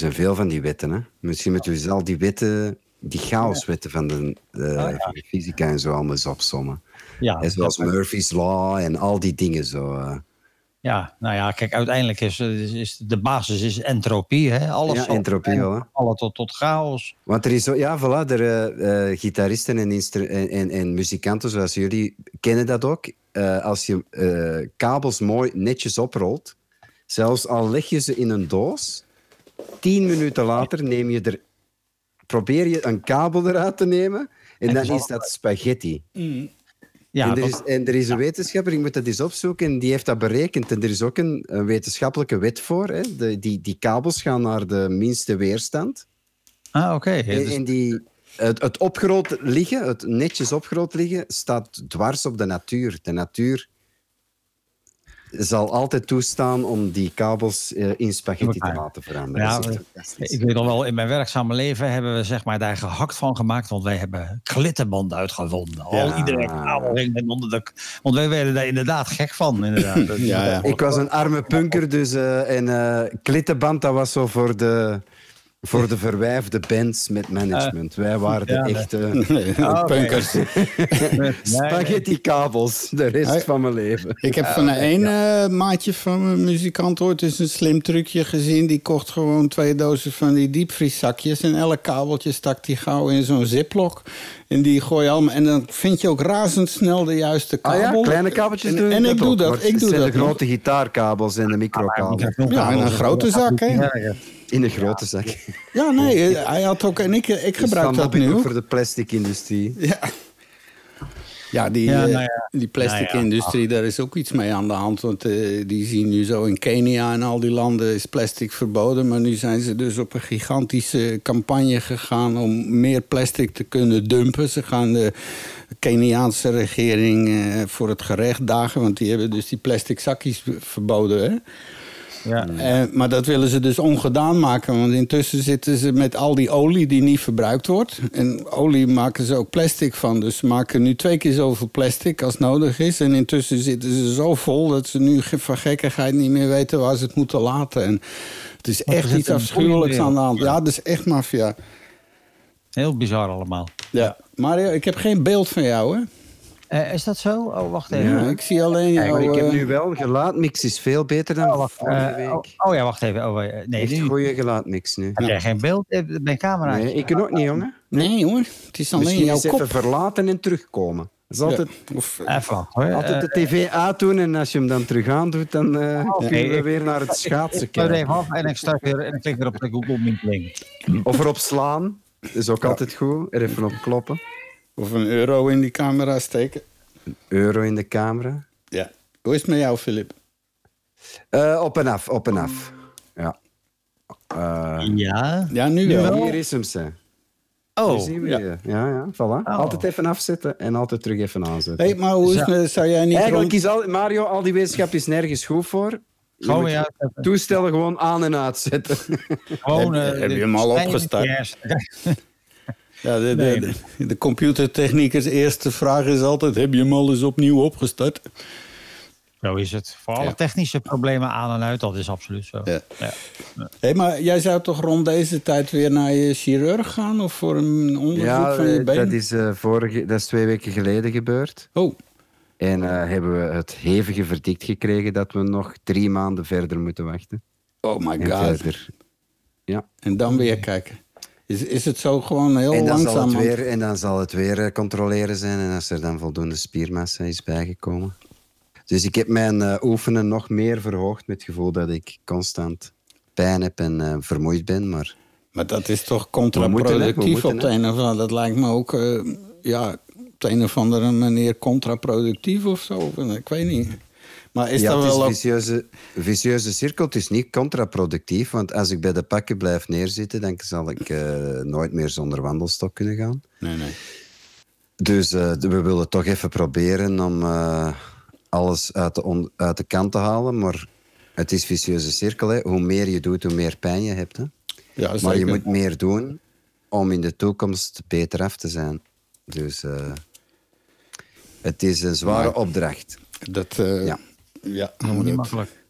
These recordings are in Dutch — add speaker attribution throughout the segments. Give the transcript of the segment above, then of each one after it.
Speaker 1: zijn veel van die wetten. Hè? Misschien moeten we eens al die wetten, die chaoswetten van de, eh, van de fysica en zo allemaal eens opsommen.
Speaker 2: Ja,
Speaker 1: zoals Murphy's Law en al die dingen zo. eh.
Speaker 2: ja, nou ja, kijk, uiteindelijk is, is, is de basis is entropie. Hè? Alles
Speaker 1: Ja, entropie wel, hè.
Speaker 2: Alle tot, tot chaos.
Speaker 1: Want er is zo, ja, voilà, de eh, gitaristen en, en, en, en muzikanten zoals jullie kennen dat ook. Als je kabels mooi netjes oprolt, zelfs al leg je ze in een doos, tien minuten later neem je er, probeer je een kabel eruit te nemen en dan is dat spaghetti.
Speaker 2: Ja,
Speaker 1: en, er is, en er is een wetenschapper, ik moet dat eens opzoeken, en die heeft dat berekend. En er is ook een, een wetenschappelijke wet voor. Hè. De, die, die kabels gaan naar de minste weerstand.
Speaker 2: ah, oké.
Speaker 1: En,
Speaker 2: Dus-
Speaker 1: en die, het, het opgroot liggen, het netjes opgroot liggen, staat dwars op de natuur. De natuur zal altijd toestaan om die kabels eh, in spaghetti te laten veranderen.
Speaker 2: Ja. Ik weet nog wel, in mijn werkzame leven hebben we zeg maar, daar gehakt van gemaakt. Want wij hebben klittenband uitgevonden. Al
Speaker 1: Ja.
Speaker 2: iedereen kabel ging onder de... Want wij werden daar inderdaad gek van. Inderdaad.
Speaker 3: Ja, ja.
Speaker 1: Ik was een arme punker, dus eh, en eh klittenband, dat was zo voor de, voor de verwijfde bands met management. Wij waren de
Speaker 2: ja, nee.
Speaker 1: echte
Speaker 3: Nee,
Speaker 2: oké.
Speaker 3: punkers.
Speaker 1: spaghetti-kabels de rest
Speaker 3: Hey.
Speaker 1: van mijn leven.
Speaker 3: Ik heb van een eh, maatje van mijn muzikant ooit eens een slim trucje gezien. Die kocht gewoon twee dozen van die diepvrieszakjes. En elk kabeltje stak die gauw in zo'n ziplock. En die gooi je allemaal. En dan vind je ook razendsnel de juiste
Speaker 1: Ah
Speaker 3: kabel.
Speaker 1: ja, kleine kabeltjes
Speaker 3: En,
Speaker 1: doen
Speaker 3: en ik doe dat. Ik
Speaker 1: het
Speaker 3: doe
Speaker 1: zijn
Speaker 3: dat
Speaker 1: de grote gitaarkabels en de microkabels.
Speaker 3: Ja, in een grote zak, hè?
Speaker 1: In een grote zak.
Speaker 3: Ja, nee, hij had ook. En ik, ik gebruik
Speaker 1: Dus
Speaker 3: dat nu.
Speaker 1: voor de plastic-industrie.
Speaker 3: Ja. Ja, die,
Speaker 2: Ja,
Speaker 3: eh,
Speaker 2: nou ja.
Speaker 3: die plastic
Speaker 2: Nou ja,
Speaker 3: daar is ook iets mee aan de hand. Want eh, die zien nu zo in Kenia en al die landen is plastic verboden. Maar nu zijn ze dus op een gigantische campagne gegaan om meer plastic te kunnen dumpen. Ze gaan de Keniaanse regering eh, voor het gerecht dagen. Want die hebben dus die plastic zakjes verboden. Hè?
Speaker 2: Ja.
Speaker 3: Eh, maar dat willen ze dus ongedaan maken. Want intussen zitten ze met al die olie die niet verbruikt wordt. En olie maken ze ook plastic van. Dus ze maken nu twee keer zoveel plastic als nodig is. En intussen zitten ze zo vol dat ze nu van gekkigheid niet meer weten waar ze het moeten laten. En het is echt iets afschuwelijks aan de hand. Ja, dat is echt maffia.
Speaker 2: Heel bizar allemaal.
Speaker 3: Ja. Mario, ik heb geen beeld van jou, hè?
Speaker 2: Eh, is dat zo? Oh, wacht even.
Speaker 3: Ja, ik zie alleen
Speaker 1: ik heb
Speaker 3: eh,
Speaker 1: nu wel gelaatmix is veel beter dan
Speaker 2: Oh, wacht,
Speaker 1: vorige
Speaker 2: eh,
Speaker 1: week.
Speaker 2: oh, oh ja, wacht even. Oh, nee,
Speaker 1: Echt goede gelaatmix nu.
Speaker 2: heb jij geen beeld bij camera.
Speaker 1: Nee, ik kan ook niet, jongen.
Speaker 3: Nee, hoor. Het is alleen
Speaker 1: Misschien
Speaker 3: jouw
Speaker 1: eens
Speaker 3: kop.
Speaker 1: even verlaten en terugkomen. Dat is altijd,
Speaker 3: Ja. Of,
Speaker 2: Even hoor.
Speaker 1: altijd de tv uitdoen en als je hem dan terug aandoet, dan eh kunnen we
Speaker 2: Ik-
Speaker 1: weer naar het schaatsen
Speaker 2: Ik sluit
Speaker 1: kijken.
Speaker 2: even af en ik start weer en ik klik weer op de Google Meet link.
Speaker 1: Of erop slaan, dat is ook altijd goed. Er even op kloppen.
Speaker 3: Of een euro in die camera steken.
Speaker 1: Euro in de camera.
Speaker 3: Ja. Hoe is het met jou, Filip?
Speaker 1: Eh, op en af, op en af. Ja. Eh,
Speaker 2: Ja.
Speaker 3: Ja, nu wel.
Speaker 1: hier is hem, ze.
Speaker 2: Oh,
Speaker 1: Hier zien we je. Ja, ja, voilà. Altijd even afzetten en altijd terug even aanzetten.
Speaker 3: Hey, maar hoe is het, zou jij niet
Speaker 1: Eigenlijk
Speaker 3: rond...
Speaker 1: is al, Mario, al die wetenschap is nergens goed voor.
Speaker 2: Gewoon uitzetten.
Speaker 1: toestellen gewoon aan en uitzetten.
Speaker 2: gewoon...
Speaker 3: Heb-
Speaker 2: eh,
Speaker 3: heb je hem al opgestart? Ja, de, de,
Speaker 2: Nee.
Speaker 3: de, de computertechnicus eerste vraag is altijd... heb je hem al eens opnieuw opgestart?
Speaker 2: Zo is het. Voor alle
Speaker 3: Ja.
Speaker 2: technische problemen aan en uit, dat is absoluut zo.
Speaker 3: Ja.
Speaker 2: Ja.
Speaker 3: Hey, maar jij zou toch rond deze tijd weer naar je chirurg gaan... of voor een onderzoek
Speaker 1: ja,
Speaker 3: van je
Speaker 1: eh,
Speaker 3: been?
Speaker 1: dat is, eh, vorige, dat is twee weken geleden gebeurd.
Speaker 3: Oh,
Speaker 1: En eh, hebben we het hevige verdict gekregen dat we nog drie maanden verder moeten wachten.
Speaker 3: oh my
Speaker 1: En
Speaker 3: god.
Speaker 1: verder. Ja.
Speaker 3: En dan weer kijken. Is, is het zo gewoon heel
Speaker 1: En dan, zal
Speaker 3: langzaam?
Speaker 1: het weer, en dan zal het weer eh, controleren zijn en als er dan voldoende spiermassa is bijgekomen. Dus ik heb mijn eh, oefenen nog meer verhoogd met het gevoel dat ik constant pijn heb en eh, vermoeid ben. Maar
Speaker 3: Maar dat is toch
Speaker 1: moeten,
Speaker 3: contraproductief
Speaker 1: moeten,
Speaker 3: op de een of andere... Dat lijkt me ook ja, op de een of andere manier contraproductief of zo. Ik weet niet. Maar is
Speaker 1: ja,
Speaker 3: dat
Speaker 1: het is
Speaker 3: wel...
Speaker 1: een vicieuze, vicieuze cirkel. Het is niet contraproductief, want als ik bij de pakken blijf neerzitten, dan zal ik eh, nooit meer zonder wandelstok kunnen gaan.
Speaker 3: Nee, nee.
Speaker 1: Dus eh, we willen toch even proberen om eh, alles uit de, uit de kant te halen. Maar het is vicieuze cirkel. Hè. Hoe meer je doet, hoe meer pijn je hebt. Hè.
Speaker 3: Ja,
Speaker 1: Maar je moet meer doen om in de toekomst beter af te zijn. Dus het is een zware opdracht.
Speaker 3: Dat,
Speaker 1: Ja.
Speaker 3: Ja.
Speaker 2: Moet niet makkelijk.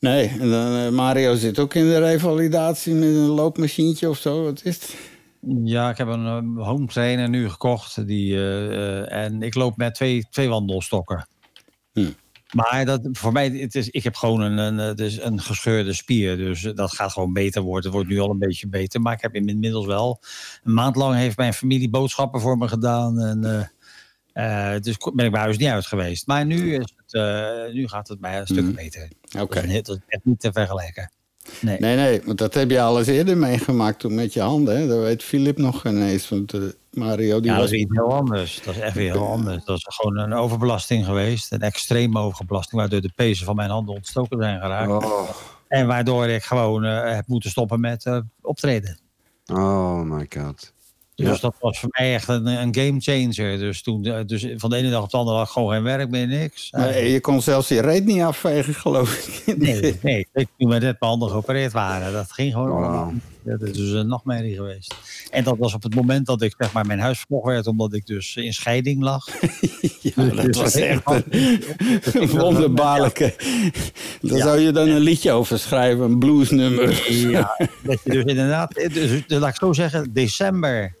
Speaker 3: Nee, en dan, eh, Mario zit ook in de revalidatie met een loopmachientje of zo. Wat is het?
Speaker 2: Ja, ik heb een eh, home trainer nu gekocht. Die, eh, en ik loop met twee, twee wandelstokken.
Speaker 3: Hm.
Speaker 2: Maar dat, voor mij, het is, ik heb gewoon een, een, eh, dus een gescheurde spier. Dus dat gaat gewoon beter worden. Het wordt nu al een beetje beter. Maar ik heb inmiddels wel... Een maand lang heeft mijn familie boodschappen voor me gedaan. En, eh, dus ben ik bij huis niet uit geweest. Maar nu, is het, eh, nu gaat het mij een stuk
Speaker 3: Mhm.
Speaker 2: beter.
Speaker 3: Oké.
Speaker 2: Dat, dat is echt niet te vergelijken. Nee.
Speaker 3: Nee, nee, want dat heb je al eens eerder meegemaakt toen met je handen. Hè? Dat weet Filip nog ineens. Want eh, Mario die
Speaker 2: Ja, dat
Speaker 3: was...
Speaker 2: is iets heel anders. Dat is echt weer heel anders. Dat is gewoon een overbelasting geweest. Een extreme overbelasting, waardoor de pezen van mijn handen ontstoken zijn geraakt.
Speaker 1: Oh,
Speaker 2: En waardoor ik gewoon eh, heb moeten stoppen met eh, optreden.
Speaker 1: oh my god.
Speaker 2: Dus
Speaker 1: Ja.
Speaker 2: dat was voor mij echt een, een game changer. Dus, toen, eh, dus van de ene dag op de andere dag gewoon geen werk meer, niks. Eh,
Speaker 3: je kon zelfs je reet niet afvegen, geloof ik.
Speaker 2: nee, nee, ik- toen we net mijn handen geopereerd waren. Dat ging gewoon allemaal. Dat is dus een nachtmerrie geweest. En dat was op het moment dat ik zeg maar, mijn huis verkocht werd, omdat ik dus in scheiding lag.
Speaker 3: Ja, dat
Speaker 2: Dus
Speaker 3: was echt een wonderbaarlijke. Daar
Speaker 2: Ja.
Speaker 3: zou je dan een liedje over schrijven, een bluesnummer.
Speaker 2: Ja, dat je dus inderdaad, dus, dus laat ik zo zeggen, december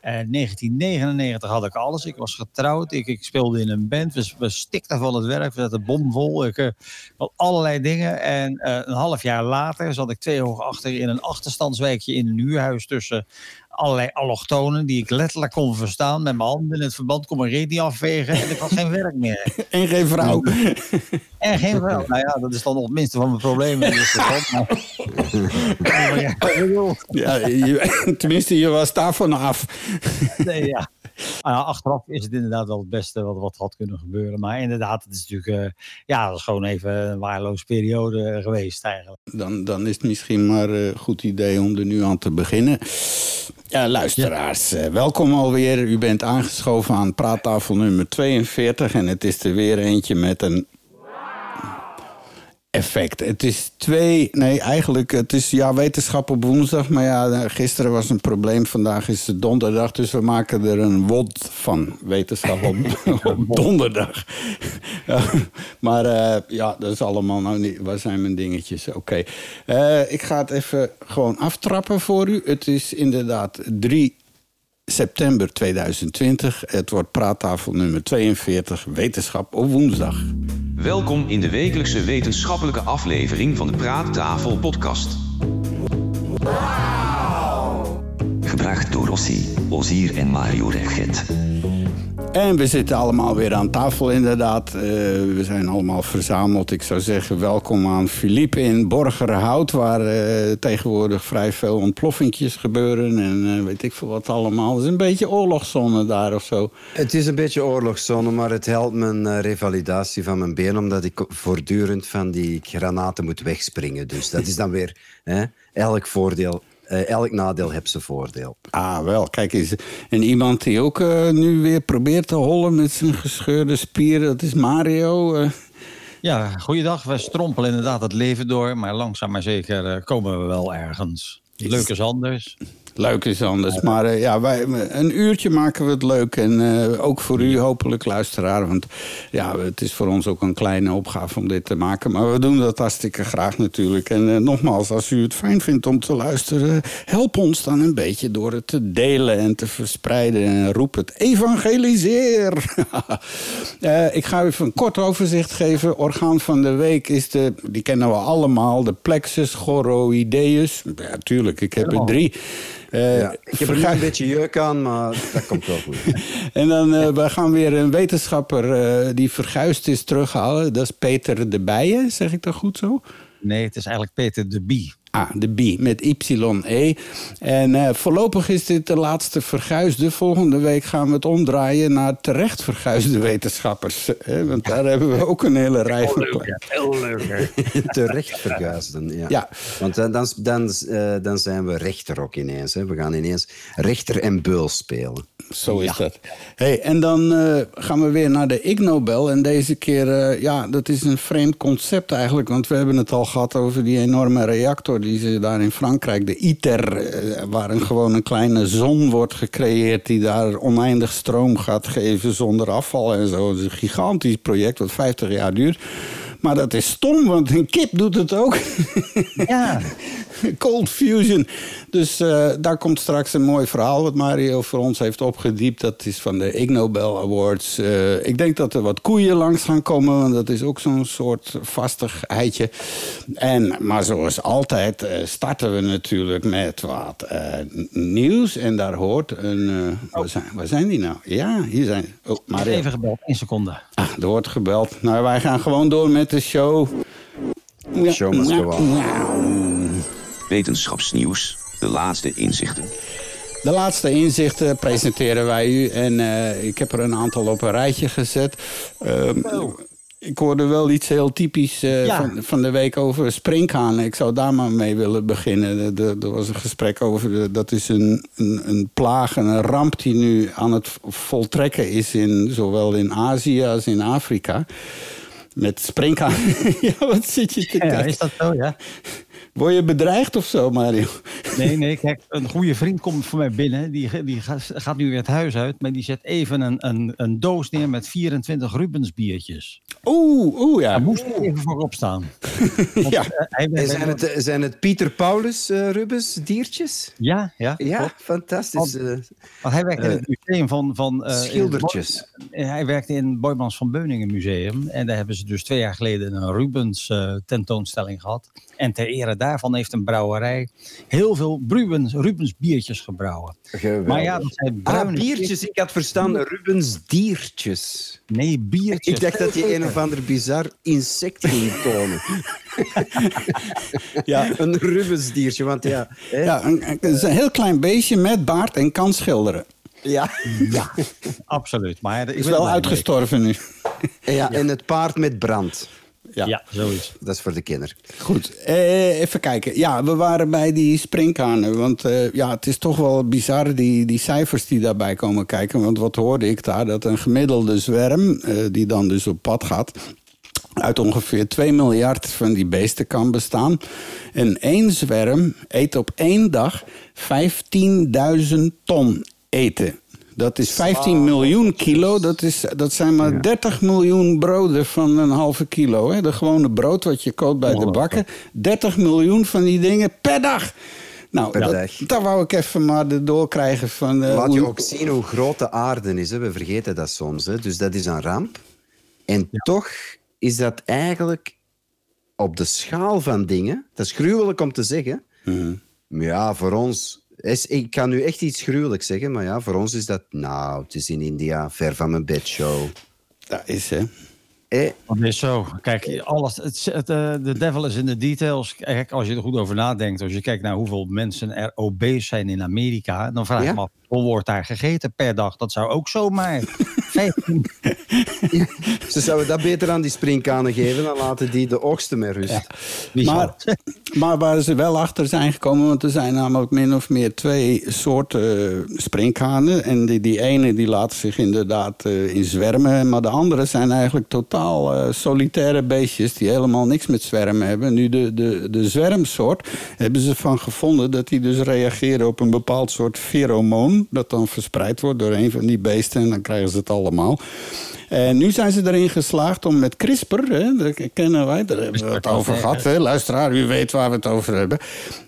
Speaker 2: eh, 1999 had ik alles. Ik was getrouwd, ik, ik speelde in een band, we, we stikten van het werk, we zaten bomvol, ik eh, had allerlei dingen. En eh, een half jaar later zat ik twee hoog achter in een achterstandswijkje in een huurhuis tussen allerlei allochtonen die ik letterlijk kon verstaan met mijn handen in het verband, kon mijn reet niet afvegen en ik had geen werk meer.
Speaker 3: En geen vrouw.
Speaker 2: En geen vrouw. Nou ja, dat is dan nog het minste van mijn problemen. Dus dat maar- ja,
Speaker 3: je- tenminste, je was daarvan af.
Speaker 2: nee, ja. Ah, ja, achteraf is het inderdaad wel het beste wat, wat had kunnen gebeuren. Maar inderdaad, het is natuurlijk... eh, ja, dat is gewoon even een waardeloze periode geweest eigenlijk.
Speaker 3: Dan, dan is het misschien maar een goed idee om er nu aan te beginnen. Ja, luisteraars, eh, welkom alweer. U bent aangeschoven aan praattafel nummer 42. En het is er weer eentje met een effect. Het is twee, nee eigenlijk, het is ja wetenschap op woensdag. Maar ja, eh, gisteren was een probleem, vandaag is het donderdag. Dus we maken er een wod van, wetenschap op, op donderdag. Ja, maar eh, ja, dat is allemaal nou niet, waar zijn mijn dingetjes? Oké, Eh, ik ga het even gewoon aftrappen voor u. Het is inderdaad 3 september 2020. Het wordt praattafel nummer 42, wetenschap op woensdag.
Speaker 4: Welkom in de wekelijkse wetenschappelijke aflevering van de Praattafel podcast.
Speaker 5: Gebracht door Rossi, Ozier en Mario Regget.
Speaker 3: En we zitten allemaal weer aan tafel inderdaad. Eh, we zijn allemaal verzameld. Ik zou zeggen welkom aan Philippe in Borgerhout... waar eh, tegenwoordig vrij veel ontploffingjes gebeuren... en eh, weet ik veel wat allemaal. Het is een beetje oorlogszone daar of zo.
Speaker 1: Het is een beetje oorlogszone, maar het helpt mijn revalidatie van mijn been, omdat ik voortdurend van die granaten moet wegspringen. Dus dat is dan weer hè, elk voordeel. Eh, elk nadeel heeft zijn voordeel.
Speaker 3: Ah, wel, kijk eens. En iemand die ook eh, nu weer probeert te hollen met zijn gescheurde spieren... dat is Mario. eh.
Speaker 2: Ja, goeiedag. We strompelen inderdaad het leven door. Maar langzaam maar zeker komen we wel ergens. Leuk is anders.
Speaker 3: Leuk is anders. Maar eh, ja, wij, een uurtje maken we het leuk. En eh, ook voor u hopelijk luisteraar. Want ja, het is voor ons ook een kleine opgave om dit te maken. Maar we doen dat hartstikke graag natuurlijk. En eh, nogmaals, als u het fijn vindt om te luisteren... help ons dan een beetje door het te delen en te verspreiden. En roep het evangeliseer. Ik ga u even een kort overzicht geven. Orgaan van de week is de... Die kennen we allemaal. De plexus choroideus. Ja, tuurlijk, ik heb er drie. Eh,
Speaker 1: Ja, ik heb er
Speaker 3: verga-
Speaker 1: een beetje jeuk aan, maar dat komt wel goed.
Speaker 3: en dan eh, we gaan weer een wetenschapper eh, die verguisd is terughalen. Dat is Peter de Bijen, zeg ik dat goed zo?
Speaker 2: Nee, het is eigenlijk Peter de Bie.
Speaker 3: Ah, de B met Y-E. En eh, voorlopig is dit de laatste verguisde. Volgende week gaan we het omdraaien naar terecht verguisde wetenschappers. Hè? Want daar hebben we ook een hele rij van.
Speaker 2: Heel leuk.
Speaker 1: Terecht verguisden, ja.
Speaker 3: Ja.
Speaker 1: Want dan, dan, dan, eh, dan zijn we rechter ook ineens. Hè. We gaan ineens rechter en beul spelen.
Speaker 3: Zo is dat. Hey, en dan eh, gaan we weer naar de Ig Nobel. En deze keer, eh, ja, dat is een vreemd concept eigenlijk. Want we hebben het al gehad over die enorme reactor die ze daar in Frankrijk, de ITER, eh, waar een, gewoon een kleine zon wordt gecreëerd die daar oneindig stroom gaat geven zonder afval en zo. Het is een gigantisch project wat 50 jaar duurt. Maar dat is stom, want een kip doet het ook.
Speaker 2: Ja,
Speaker 3: Cold Fusion. Dus eh, daar komt straks een mooi verhaal wat Mario voor ons heeft opgediept. Dat is van de Ig Nobel Awards. Eh, ik denk dat er wat koeien langs gaan komen, want dat is ook zo'n soort vastigheidje. En, maar zoals altijd eh, starten we natuurlijk met wat eh, nieuws. En daar hoort een... eh, waar, zijn, waar zijn die nou? Ja, hier zijn... Oh, Mario.
Speaker 2: even gebeld, één seconde.
Speaker 3: Ah, er wordt gebeld. Nou, wij gaan gewoon door met de show. Ja,
Speaker 1: Show must go on.
Speaker 4: Wetenschapsnieuws. De laatste inzichten.
Speaker 3: De laatste inzichten presenteren wij u. En eh, ik heb er een aantal op een rijtje gezet. Ehm, Ik hoorde wel iets heel typisch eh,
Speaker 2: Ja.
Speaker 3: van, van de week over sprinkhanen. Ik zou daar maar mee willen beginnen. Er- was een gesprek over, de- dat is een, een, een plaag, en een ramp die nu aan het voltrekken is, in, zowel in Azië als in Afrika. Met sprinkhanen. ja, wat zit je te
Speaker 2: Ja,
Speaker 3: kijken?
Speaker 2: is dat zo, ja?
Speaker 3: Word je bedreigd of zo, Mario?
Speaker 2: Nee, nee, kijk, een goede vriend komt voor mij binnen. Die, die gaat, nu weer het huis uit, maar die zet even een, een, een doos neer met 24 Rubens biertjes.
Speaker 3: Oeh, oeh ja.
Speaker 2: Daar moest ik even voor opstaan.
Speaker 3: Ja.
Speaker 2: eh, hij
Speaker 1: zijn, het, zijn het Pieter Paulus eh, Rubens diertjes?
Speaker 2: Ja, ja.
Speaker 1: Ja,
Speaker 2: klopt.
Speaker 1: fantastisch. eh,
Speaker 2: Want hij werkt in
Speaker 1: Eh,
Speaker 2: het museum van... van eh,
Speaker 1: schildertjes.
Speaker 2: in hij werkte in het Boymans van Beuningen Museum. En daar hebben ze dus twee jaar geleden een Rubens eh, tentoonstelling gehad. En ter ere daarvan heeft een brouwerij heel veel Rubens, Rubens biertjes gebrouwen.
Speaker 1: geweldig.
Speaker 2: Maar ja, dat zijn
Speaker 1: Ah, biertjes. Ik had verstaan Rubens diertjes.
Speaker 2: Nee, biertjes.
Speaker 1: Ik dacht dat je een of ander bizar insect ging tonen.
Speaker 3: Ja.
Speaker 1: Een Rubens diertje, want ja... hè?
Speaker 3: Ja, een, een- het is een heel klein beestje met baard en kan schilderen.
Speaker 1: Ja.
Speaker 2: Ja, absoluut. Maar
Speaker 3: Is wel
Speaker 2: mee.
Speaker 3: uitgestorven nu.
Speaker 1: ja. En het paard met brand.
Speaker 3: Ja.
Speaker 2: Ja, zoiets.
Speaker 1: Dat is voor de kinderen.
Speaker 3: Goed, eh, even kijken. Ja, we waren bij die sprinkhanen. Want eh, ja, het is toch wel bizar, die, die cijfers die daarbij komen kijken. Want wat hoorde ik daar? Dat een gemiddelde zwerm, eh, die dan dus op pad gaat... uit ongeveer 2 miljard van die beesten kan bestaan. En één zwerm eet op één dag 15.000 ton eten. Dat is 15 miljoen kilo. Dat, is, dat zijn maar 30 miljoen broden van een halve kilo. Hè? De gewone brood wat je koopt bij de bakker. 30 miljoen van die dingen per dag. Nou, dat, daar wou ik even maar de doorkrijgen van... eh,
Speaker 1: Laat je ook zien hoe groot de aarde is. Hè. We vergeten dat soms. Hè. Dus dat is een ramp. En toch is dat eigenlijk op de schaal van dingen... Dat is gruwelijk om te zeggen.
Speaker 3: Mhm.
Speaker 1: Maar ja, voor ons... Ik kan nu echt iets gruwelijks zeggen, maar ja, voor ons is dat... Nou, het is in India, ver van mijn bedshow.
Speaker 3: Dat is, hè.
Speaker 1: Eh,
Speaker 2: Dat is zo. Kijk, alles, het, het, eh, de devil is in de details. Kijk, als je er goed over nadenkt, als je kijkt naar hoeveel mensen er obese zijn in Amerika, dan vraag
Speaker 1: Ja?
Speaker 2: ik me af, hoeveel wordt daar gegeten per dag? Dat zou ook zomaar 15
Speaker 1: ze zouden dat beter aan die springkanen geven, dan laten die de oogsten met rust.
Speaker 3: Maar, maar waar ze wel achter zijn gekomen, want er zijn namelijk min of meer twee soorten eh, sprinkhanen. En die, die ene die laat zich inderdaad eh, in zwermen, maar de andere zijn eigenlijk totaal eh, solitaire beestjes die helemaal niks met zwermen hebben. Nu de, de, de zwermsoort hebben ze van gevonden dat die dus reageren op een bepaald soort pheromoon, dat dan verspreid wordt door een van die beesten en dan krijgen ze het allemaal. En nu zijn ze erin geslaagd om met CRISPR, hè, dat kennen wij, daar hebben we het over gehad. Hè? Luisteraar, u weet waar we het over hebben.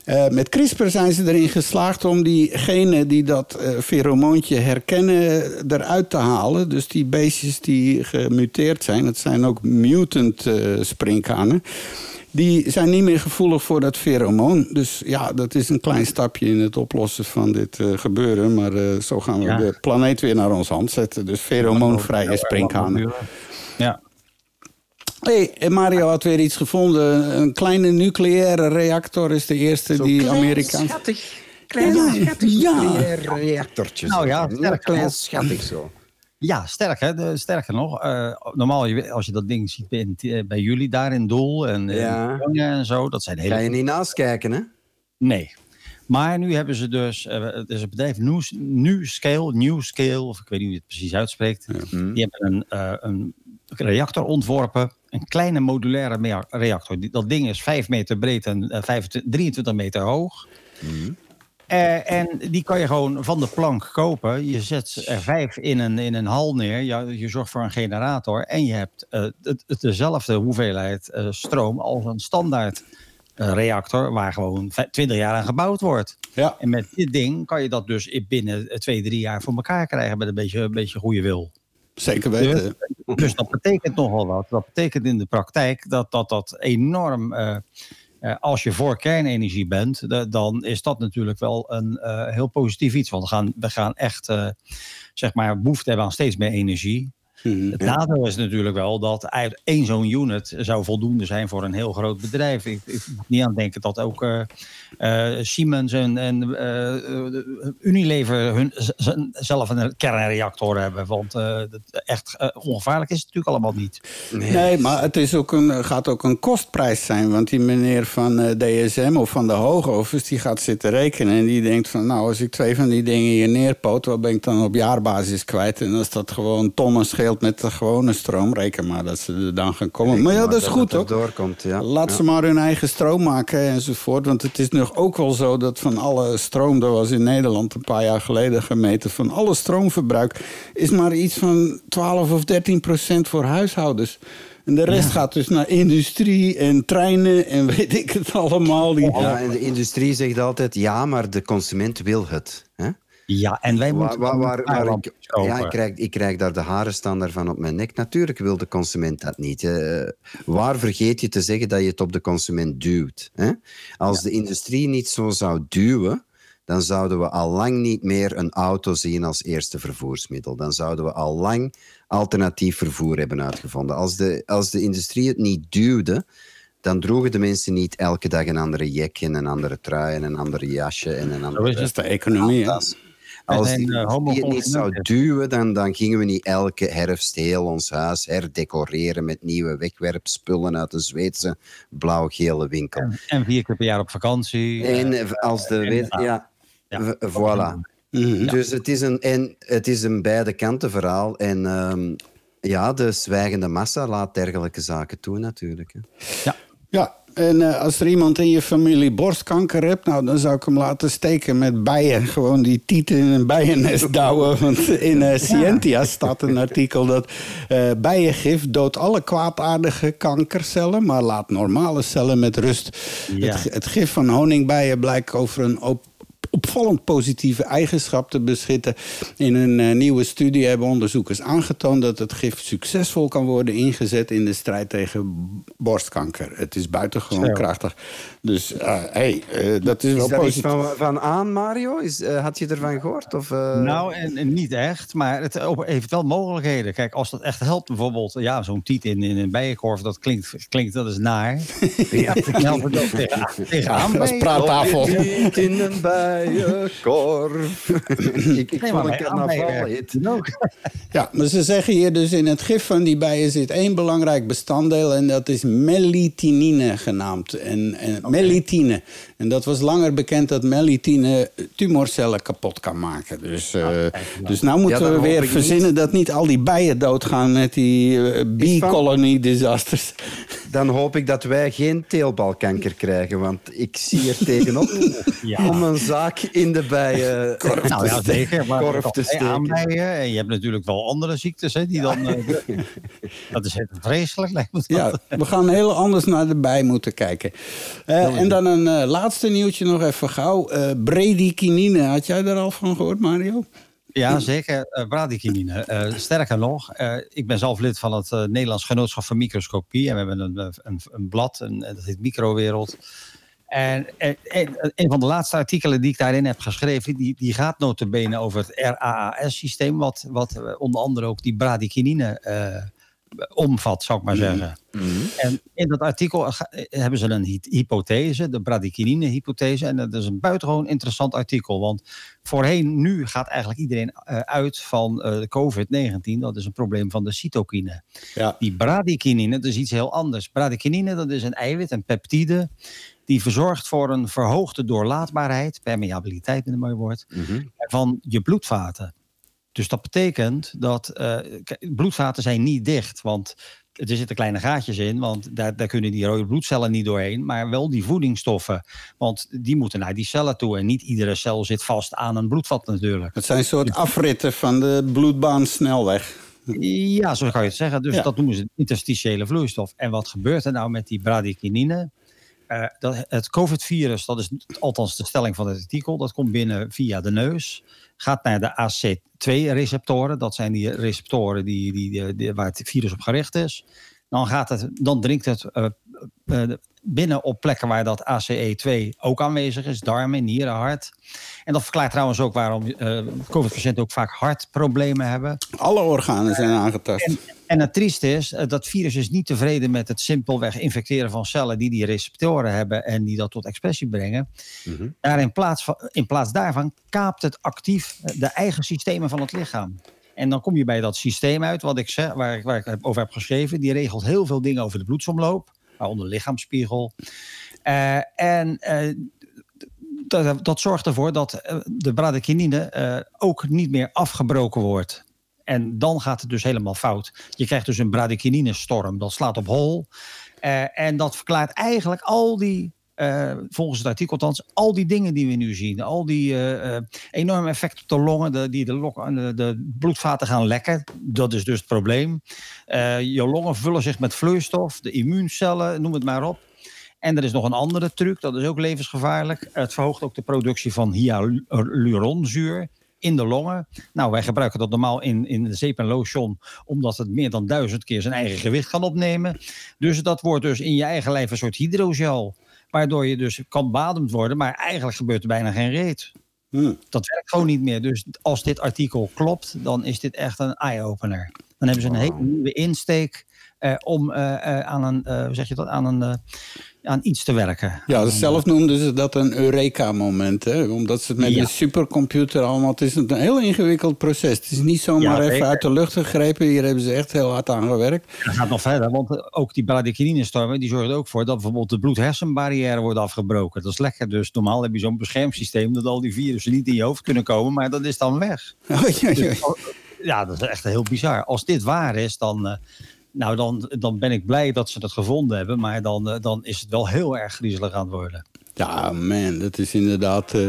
Speaker 3: Eh, met CRISPR zijn ze erin geslaagd om die genen die dat pheromoontje herkennen eruit te halen. Dus die beestjes die gemuteerd zijn, dat zijn ook mutant eh sprinkhanen. Die zijn niet meer gevoelig voor dat pheromoon. Dus ja, dat is een klein stapje in het oplossen van dit eh, gebeuren. Maar eh, zo gaan we
Speaker 2: Ja.
Speaker 3: de planeet weer naar ons hand zetten. Dus pheromoonvrije sprinkhanen.
Speaker 2: Ja.
Speaker 3: Hey, en Mario had weer iets gevonden. Een kleine nucleaire reactor is de eerste
Speaker 1: Zo
Speaker 3: die
Speaker 1: klein,
Speaker 3: Amerikaan.
Speaker 1: Schattig. Klein,
Speaker 3: Ja,
Speaker 1: schattig.
Speaker 3: ja.
Speaker 1: reactortje.
Speaker 2: Nou ja, sterk.
Speaker 1: klein, schattig zo.
Speaker 2: Ja, sterk, hè? De- sterker nog. eh, normaal, als je dat ding ziet bij, eh, bij jullie daar in Doel en,
Speaker 1: Ja.
Speaker 2: En zo, dat zijn hele
Speaker 1: Ga je niet naast kijken, hè?
Speaker 2: Nee. Maar nu hebben ze dus, eh, het is het bedrijf New, New Scale, New Scale, of ik weet niet hoe je het precies uitspreekt. Die hebben een, een reactor ontworpen, een kleine modulaire reactor. Dat ding is 5 meter breed en eh, 25 23 meter hoog. Eh, en die kan je gewoon van de plank kopen. Je zet er vijf in een, in een hal neer. Je, je zorgt voor een generator. En je hebt eh, het- het- dezelfde hoeveelheid eh, stroom als een standaard reactor. Waar gewoon vij- 20 jaar aan gebouwd wordt.
Speaker 3: Ja,
Speaker 2: En met dit ding kan je dat dus in binnen twee, drie jaar voor elkaar krijgen. Met een beetje, een beetje goede wil.
Speaker 3: zeker weten.
Speaker 2: Dus dat betekent nogal wat. Dat betekent in de praktijk dat dat, dat enorm. Eh, als je voor kernenergie bent, da- dan is dat natuurlijk wel een eh, heel positief iets. Want we gaan, we gaan echt eh, zeg maar behoefte hebben aan steeds meer energie.
Speaker 3: Mhm.
Speaker 2: Het nadeel is natuurlijk wel dat uit één zo'n unit zou voldoende zijn voor een heel groot bedrijf. Ik, ik moet niet aan denken dat ook Siemens en, en eh, eh, Unilever hun, zelf een kernreactor hebben. Want eh, dat echt eh, ongevaarlijk is het natuurlijk allemaal niet.
Speaker 3: Nee, maar het is ook een, gaat ook een kostprijs zijn. Want die meneer van eh, DSM of van de hoogovens... die gaat zitten rekenen en die denkt van... nou, als ik twee van die dingen hier neerpoot... wat ben ik dan op jaarbasis kwijt? En als dat gewoon tonnen scheelt met de gewone stroom... reken maar dat ze er dan gaan komen. Maar ja, dat is goed, hoor.
Speaker 1: doorkomt, ja.
Speaker 3: Laat
Speaker 1: Ja.
Speaker 3: ze maar hun eigen stroom maken enzovoort. Want het is nog ook wel zo dat van alle stroom... dat was in Nederland een paar jaar geleden gemeten... van alle stroomverbruik is maar iets van 12 of 13 procent voor huishoudens. En de rest gaat dus naar industrie en treinen en weet ik het allemaal. Die...
Speaker 1: Ja, en de industrie zegt altijd, ja, maar de consument wil het. Hè?
Speaker 2: Ja, en wij moeten
Speaker 1: waar, waar, ik, ja, ik, krijg, ik krijg daar de harenstander van op mijn nek. Natuurlijk wil de consument dat niet. Eh, waar vergeet je te zeggen dat je het op de consument duwt? Hè? Als de industrie niet zo zou duwen, dan zouden we al lang niet meer een auto zien als eerste vervoersmiddel. Dan zouden we al lang alternatief vervoer hebben uitgevonden. Als de, als de industrie het niet duwde, dan droegen de mensen niet elke dag een andere jek en een andere trui en een andere jasje en een andere
Speaker 3: Dat is de economie.
Speaker 1: Als
Speaker 2: zijn,
Speaker 1: die
Speaker 2: eh,
Speaker 1: het niet zou duwen, dan, dan gingen we niet elke herfst heel ons huis herdecoreren met nieuwe wegwerpspullen uit een Zweedse blauw-gele winkel.
Speaker 2: En, en vier keer per jaar op vakantie.
Speaker 1: En eh, als de... weet- ja,
Speaker 2: Ja.
Speaker 1: voilà.
Speaker 3: Mhm.
Speaker 1: Dus het is, een, en het is een beide kanten verhaal. En ehm, ja, de zwijgende massa laat dergelijke zaken toe natuurlijk. Hè.
Speaker 3: Ja, en eh, als er iemand in je familie borstkanker hebt, nou, dan zou ik hem laten steken met bijen. Gewoon die tieten in een bijennest douwen. Want in eh, Scientia staat een artikel dat eh, bijengif doodt alle kwaadaardige kankercellen, maar laat normale cellen met rust.
Speaker 2: Ja.
Speaker 3: Het, het gif van honingbijen blijkt over een op opvallend positieve eigenschap te beschikken. In een eh, nieuwe studie hebben onderzoekers aangetoond dat het gif succesvol kan worden ingezet in de strijd tegen borstkanker. Het is buitengewoon
Speaker 2: Zo.
Speaker 3: krachtig. Dus eh, hey, eh, dat is wel
Speaker 1: Is iets
Speaker 3: positief.
Speaker 1: van, van aan, Mario? Is, eh, had je ervan gehoord? Of, eh?
Speaker 2: Nou, en, en niet echt, maar het op- heeft wel mogelijkheden. Kijk, als dat echt helpt, bijvoorbeeld, ja, zoon tiet in, in een bijenkorf, dat klinkt, klinkt dat is naar. Ja, tegen.
Speaker 3: Dat is praattafel.
Speaker 1: In een bijenkorf. ik ik
Speaker 2: Nee, maar
Speaker 1: een.
Speaker 3: Ja, maar ze zeggen hier dus in het gif van die bijen zit één belangrijk bestanddeel en dat is melitinine genaamd. En, en melitine. En dat was langer bekend dat melitine tumorcellen kapot kan maken. Dus, eh, dus nou moeten
Speaker 1: Ja,
Speaker 3: we weer
Speaker 1: niet.
Speaker 3: verzinnen dat niet al die bijen doodgaan met die eh, bee colony disasters.
Speaker 1: Dan hoop ik dat wij geen teelbalkanker krijgen, want ik zie er tegenop
Speaker 2: Ja.
Speaker 1: om een zaak in de bijen
Speaker 2: Nou ja, zeker. Maar
Speaker 1: korf te steken.
Speaker 2: aanbijen. En je hebt natuurlijk wel andere ziektes hè, die dan... eh, dat is het vreselijk, lijkt me.
Speaker 3: Ja, we gaan heel anders naar de bij moeten kijken. Eh, en dan een eh, laatste nieuwtje nog even gauw. Eh bredikinine, had jij daar al van gehoord, Mario?
Speaker 2: Ja, zeker. Uh, bradykinine. Eh, sterker nog, eh, ik ben zelf lid van het eh, Nederlands Genootschap voor Microscopie. En we hebben een, eh, een, een blad, een, dat heet Microwereld. En, en, en een van de laatste artikelen die ik daarin heb geschreven... die, die gaat notabene over het RAAS-systeem... wat, wat eh, onder andere ook die bradykinine eh, omvat, zou ik maar zeggen. En in dat artikel hebben ze een hy- hypothese, de bradykinine-hypothese. En dat is een buitengewoon interessant artikel. Want voorheen, nu gaat eigenlijk iedereen eh, uit van eh, de COVID-19. Dat is een probleem van de cytokine.
Speaker 3: Ja.
Speaker 2: Die bradykinine, dat is iets heel anders. Bradykinine, dat is een eiwit, een peptide... die verzorgt voor een verhoogde doorlaatbaarheid... permeabiliteit met een mooi woord...
Speaker 1: Mhm.
Speaker 2: van je bloedvaten. Dus dat betekent dat eh, bloedvaten zijn niet dicht, want er zitten kleine gaatjes in, want daar, daar kunnen die rode bloedcellen niet doorheen, maar wel die voedingsstoffen, want die moeten naar die cellen toe en niet iedere cel zit vast aan een bloedvat natuurlijk.
Speaker 3: Het zijn een soort afritten van de bloedbaansnelweg.
Speaker 2: Ja, zo kan je het zeggen. Dus
Speaker 3: Ja.
Speaker 2: dat noemen ze interstitiële vloeistof. En wat gebeurt er nou met die bradykinine? Eh, dat, het COVID-virus, dat is althans de stelling van het artikel, dat komt binnen via de neus, gaat naar de AC2-receptoren. Dat zijn die receptoren die, die, die- waar het virus op gericht is. Dan, gaat het, dan dringt het eh, eh, binnen op plekken waar dat ACE2 ook aanwezig is, darmen, nieren, hart. En dat verklaart trouwens ook waarom eh, COVID-patiënten ook vaak hartproblemen hebben.
Speaker 3: Alle organen zijn aangetast.
Speaker 2: En het trieste is, eh, dat virus is niet tevreden met het simpelweg infecteren van cellen die die receptoren hebben en die dat tot expressie brengen.
Speaker 1: Mhm.
Speaker 2: Daar in, plaats van, in plaats daarvan kaapt het actief eh, de eigen systemen van het lichaam. En dan kom je bij dat systeem uit, wat ik zeg, waar, ik- waar ik over heb geschreven. Die regelt heel veel dingen over de bloedsomloop, waaronder lichaamsspiegel. Eh, en eh, dat, dat zorgt ervoor dat eh, de bradykinine ook niet meer afgebroken wordt. En dan gaat het dus helemaal fout. Je krijgt dus een bradykinine-storm. Dat slaat op hol. En dat verklaart eigenlijk al die, eh, volgens het artikel althans, al die dingen die we nu zien. Al die eh, enorme effecten op de longen, de, die de, de, bloedvaten gaan lekken. Dat is dus het probleem. Je longen vullen zich met vloeistof, de immuuncellen, noem het maar op. En er is nog een andere truc, dat is ook levensgevaarlijk. Het verhoogt ook de productie van hyaluronzuur in de longen. Nou, wij gebruiken dat normaal in, in de zeep en lotion, omdat het meer dan duizend keer zijn eigen gewicht kan opnemen. Dus dat wordt dus in je eigen lijf een soort hydrogel, waardoor je dus kan beademd worden, maar eigenlijk gebeurt er bijna geen reet.
Speaker 3: Hm.
Speaker 2: Dat werkt gewoon niet meer. Dus als dit artikel klopt, dan is dit echt een eye-opener. Dan hebben ze een hele nieuwe insteek eh, om eh, eh, aan een, eh, hoe zeg je dat, aan een, aan iets te werken.
Speaker 3: Ja, dus zelf noemden ze dat een Eureka-moment. hè, Omdat ze het met
Speaker 2: Ja.
Speaker 3: een supercomputer allemaal... Het is een heel ingewikkeld proces. Het is niet zomaar
Speaker 2: Ja,
Speaker 3: even uit de lucht gegrepen. Hier hebben ze echt heel hard aan gewerkt.
Speaker 2: Dat gaat nog verder, want ook die bradykinine-stormen... die zorgen er ook voor dat bijvoorbeeld de bloed-hersenbarrière wordt afgebroken. Dat is lekker. Dus normaal heb je zo'n beschermsysteem... dat al die virussen niet in je hoofd kunnen komen, maar dat is dan weg.
Speaker 3: Oh, ja, ja.
Speaker 2: Ja, dat is echt heel bizar. Als dit waar is, dan, eh, nou, dan, dan ben ik blij dat ze dat gevonden hebben. Maar dan, eh, dan is het wel heel erg griezelig aan het worden.
Speaker 3: Ja, man, dat is inderdaad... eh,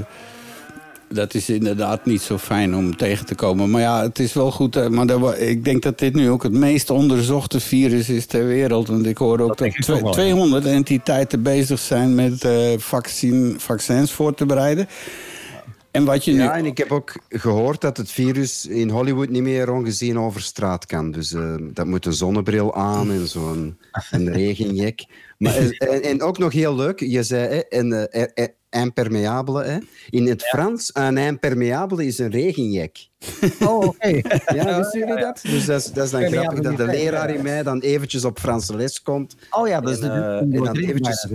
Speaker 3: dat is inderdaad niet zo fijn om tegen te komen. Maar ja, het is wel goed. eh, maar dat ik denk dat dit nu ook het meest onderzochte virus is ter wereld. Want ik hoor ook dat,
Speaker 2: denk ik
Speaker 3: twee-
Speaker 2: ook wel, ja.
Speaker 3: 200 entiteiten bezig zijn met vaccin, vaccins voor te bereiden. En wat je nu...
Speaker 1: Ja, en ik heb ook gehoord dat het virus in Hollywood niet meer ongezien over straat kan. Dus eh, dat moet een zonnebril aan en zo'n een regenjek. Maar, eh, en, en ook nog heel leuk, je zei eh, eh, impermeabele. Hè. In het Frans, een impermeabele is een regenjek.
Speaker 2: Oh, oké.
Speaker 1: Ja, wisten jullie dat? Dus dat is, dat is dan grappig dat de leraar in mij dan eventjes op Franse les komt.
Speaker 2: Oh ja, dat is
Speaker 1: En,
Speaker 2: de
Speaker 1: eh, en dan eventjes-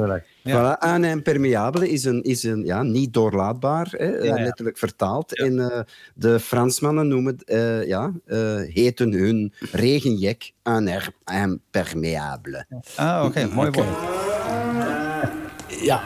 Speaker 2: Ja.
Speaker 1: Voilà, een impermeabele is een, is een ja, niet doorlaatbaar, hè, eh,
Speaker 2: Ja, ja.
Speaker 1: letterlijk vertaald. En eh, de Fransmannen noemen, ja, heten hun regenjek een er- impermeabele.
Speaker 2: Ah, oké. Mooi woord.
Speaker 3: Ja.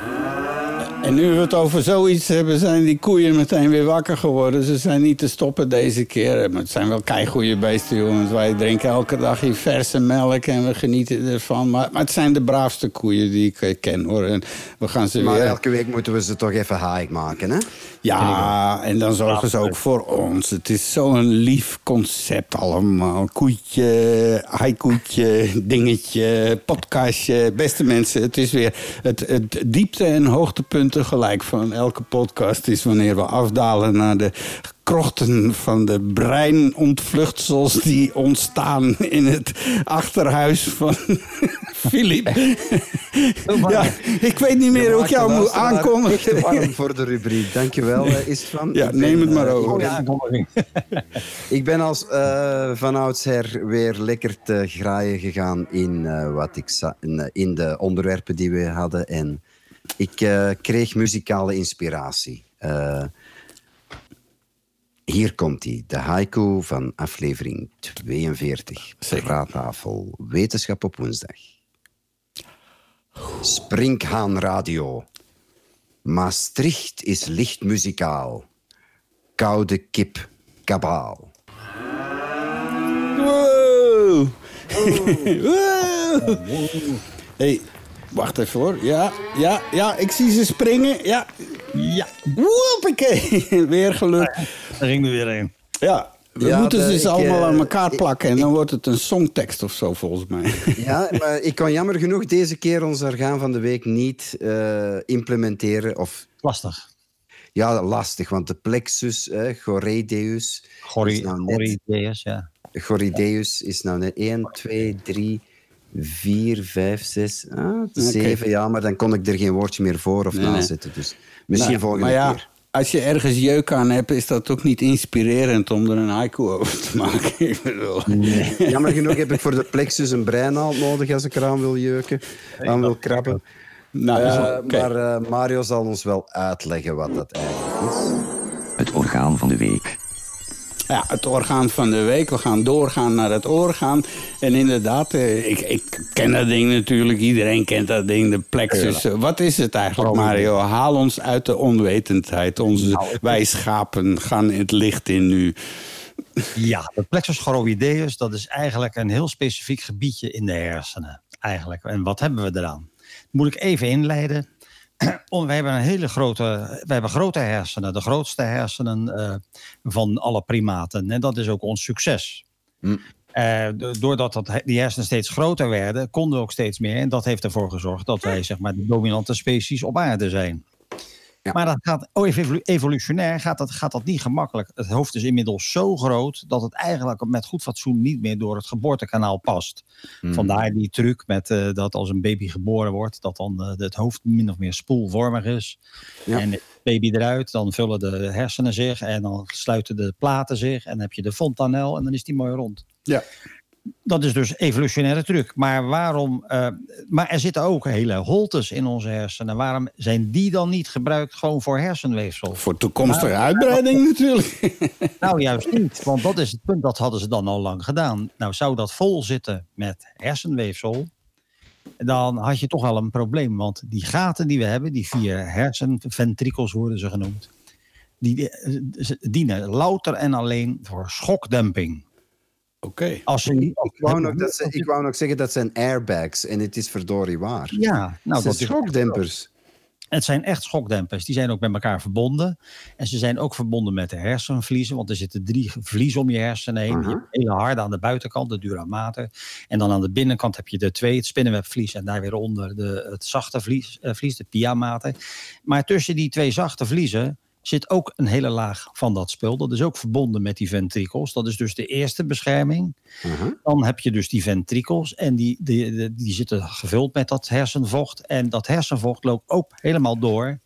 Speaker 3: En nu we het over zoiets hebben, zijn die koeien meteen weer wakker geworden. Ze zijn niet te stoppen deze keer. Maar het zijn wel keigoede beesten, jongens. Wij drinken elke dag hier verse melk en we genieten ervan. Maar, maar het zijn de braafste koeien die ik eh, ken, hoor. En we gaan ze
Speaker 1: Maar
Speaker 3: weer...
Speaker 1: elke week moeten we ze toch even haai maken, hè?
Speaker 3: Ja, en dan zorgen ze ook voor ons. Het is zo'n lief concept allemaal. Koetje, haikoetje, dingetje, podcastje. Beste mensen, het is weer het, het diepte- en hoogtepunten gelijk van elke podcast... is wanneer we afdalen naar de krochten van de breinoontvluchtsels... die ontstaan in het achterhuis van Filip. ja, ik weet niet meer hoe ik jou moet aankondigen.
Speaker 1: Echt warm voor de rubriek. Dankjewel, eh, Istvan.
Speaker 3: Ja,
Speaker 1: ben,
Speaker 3: neem het maar
Speaker 1: eh,
Speaker 3: over.
Speaker 1: ik ben-
Speaker 2: ja, aankondiging.
Speaker 1: Ik ben als uh, van oudsher weer lekker te graaien gegaan in, wat ik in, in de onderwerpen die we hadden. En ik eh, kreeg muzikale inspiratie. Eh, hier komt hij, de haiku van aflevering 42.
Speaker 3: Zeker.
Speaker 1: Praattafel, wetenschap op woensdag. Sprinkhaan Radio. Maastricht is licht muzikaal. Koude kip, kabaal.
Speaker 3: Woe! hey, wacht even hoor. Ja, ja, ja, ik zie ze springen. Ja.
Speaker 2: Ja,
Speaker 3: Woepakee. Weer gelukt.
Speaker 2: daar ging er weer een.
Speaker 3: Ja, we
Speaker 1: Ja,
Speaker 3: moeten
Speaker 1: de-
Speaker 3: ze dus
Speaker 1: ik,
Speaker 3: allemaal
Speaker 1: eh,
Speaker 3: aan elkaar
Speaker 1: ik-
Speaker 3: plakken. En dan wordt het een songtekst of zo, volgens mij.
Speaker 1: Ja, maar ik kan jammer genoeg deze keer ons orgaan van de week niet eh, implementeren. Of
Speaker 2: Lastig.
Speaker 1: ja, lastig, want de plexus, eh, Goredeus,
Speaker 2: Gori,
Speaker 1: nou net-
Speaker 2: Gorideus, ja.
Speaker 1: Gorideus is nou net 1, 2, 3, 4, 5, 6, ah, 7. Ja, maar dan kon ik er geen woordje meer voor of
Speaker 3: Nee,
Speaker 1: na zetten. Dus misschien
Speaker 3: Nou,
Speaker 1: volgende
Speaker 3: maar ja,
Speaker 1: keer.
Speaker 3: als je ergens jeuk aan hebt, is dat ook niet inspirerend om er een haiku over te maken. Ik bedoel.
Speaker 1: Jammer genoeg heb ik voor de plexus een breinaald nodig als ik eraan wil jeuken, aan wil krabben.
Speaker 3: Nou,
Speaker 1: Eh. Maar eh, Mario zal ons wel uitleggen wat dat eigenlijk is.
Speaker 5: Het orgaan van de week.
Speaker 3: Ja, het orgaan van de week. We gaan doorgaan naar het orgaan. En inderdaad, eh, ik, ik ken dat ding natuurlijk. Iedereen kent dat ding, de plexus. Wat is het eigenlijk, Mario? Haal ons uit de onwetendheid. Onze
Speaker 2: Nou,
Speaker 3: wij schapen gaan het licht in nu.
Speaker 2: Ja, de plexus choroideus, dat is eigenlijk een heel specifiek gebiedje in de hersenen. Eigenlijk. En wat hebben we eraan? Moet ik even inleiden. Om- We hebben een hele grote, we hebben grote hersenen, de grootste hersenen eh, van alle primaten. En dat is ook ons succes.
Speaker 1: Hm.
Speaker 2: Eh, do- doordat dat, die hersenen steeds groter werden, konden we ook steeds meer. En dat heeft ervoor gezorgd dat wij zeg maar, de dominante species op aarde zijn.
Speaker 1: Ja.
Speaker 2: Maar dat gaat, oh, evolu- evolutionair gaat dat, gaat dat niet gemakkelijk. Het hoofd is inmiddels zo groot dat het eigenlijk met goed fatsoen niet meer door het geboortekanaal past.
Speaker 1: Hmm.
Speaker 2: Vandaar die truc met eh, dat als een baby geboren wordt, dat dan eh, het hoofd min of meer spoelvormig is.
Speaker 1: Ja.
Speaker 2: En het baby eruit, dan vullen de hersenen zich en dan sluiten de platen zich. En dan heb je de fontanel en dan is die mooi rond.
Speaker 3: Ja.
Speaker 2: Dat is dus evolutionaire truc. Maar waarom? eh, maar er zitten ook hele holtes in onze hersenen. Waarom zijn die dan niet gebruikt gewoon voor hersenweefsel?
Speaker 3: Voor toekomstige uitbreiding natuurlijk.
Speaker 2: Nou, juist niet. Want dat is het punt, dat hadden ze dan al lang gedaan. Nou, zou dat vol zitten met hersenweefsel, dan had je toch wel een probleem. Want die gaten die we hebben, die vier hersenventrikels worden ze genoemd, die eh, dienen louter en alleen voor schokdemping.
Speaker 3: Oké.
Speaker 2: Als niet.
Speaker 1: Ik wou, nog dat ze, ik wou nog zeggen dat zijn airbags en het is verdorie waar.
Speaker 2: Ja, nou, dat is
Speaker 1: schokdempers.
Speaker 2: Het zijn echt schokdempers. Die zijn ook met elkaar verbonden. En ze zijn ook verbonden met de hersenvliezen. Want er zitten drie vliezen om je hersenen heen. Hebt een hele harde aan de buitenkant, de dura mater. En dan aan de binnenkant heb je de twee, het spinnenwebvlies. En daar weer onder de, het zachte vlies, eh, vlies, de pia mater. Maar tussen die twee zachte vliezen zit ook een hele laag van dat spul. Dat is ook verbonden met die ventrikels. Dat is dus de eerste bescherming.
Speaker 1: Aha.
Speaker 2: Dan heb je dus die ventrikels en die, die, die, die zitten gevuld met dat hersenvocht. En dat hersenvocht loopt ook helemaal door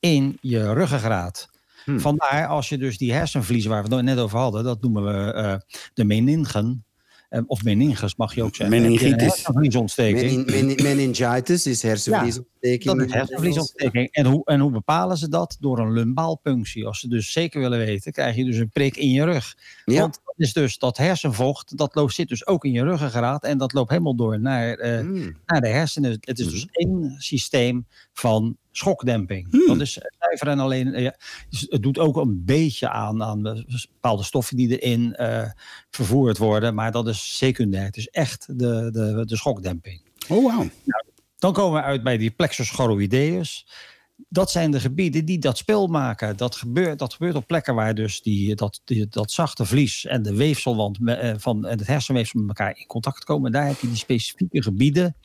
Speaker 2: in je ruggengraat.
Speaker 1: Hmm.
Speaker 2: Vandaar als je dus die hersenvliezen waar we het net over hadden, dat noemen we eh, de meningen. Eh, of meninges mag je ook zeggen.
Speaker 3: Meningitis.
Speaker 2: hersenvliesontsteking.
Speaker 1: Menin- menin- meningitis is hersenvliesontsteking.
Speaker 2: Dat is hersenvliesontsteking. En hoe, en hoe bepalen ze dat? Door een lumbaalpunctie. Als ze dus zeker willen weten, krijg je dus een prik in je rug.
Speaker 1: Ja.
Speaker 2: Want dat is dus dat hersenvocht, dat loopt, zit dus ook in je ruggengraat. En dat loopt helemaal door naar, eh,
Speaker 1: Hmm.
Speaker 2: naar de hersenen. Het is dus één systeem van schokdemping. Dat is zuiver en alleen. eh, ja, dus het doet ook een beetje aan, aan de bepaalde stoffen die erin eh, vervoerd worden. Maar dat is secundair. Het is echt de, de, de schokdemping.
Speaker 3: Oh, wauw.
Speaker 2: Dan komen we uit bij die plexus choroideus. Dat zijn de gebieden die dat spel maken. Dat gebeurt, dat gebeurt op plekken waar dus die, dat, die, dat zachte vlies en de weefselwand me- eh, van en het hersenweefsel met elkaar in contact komen. Daar heb je die specifieke gebieden,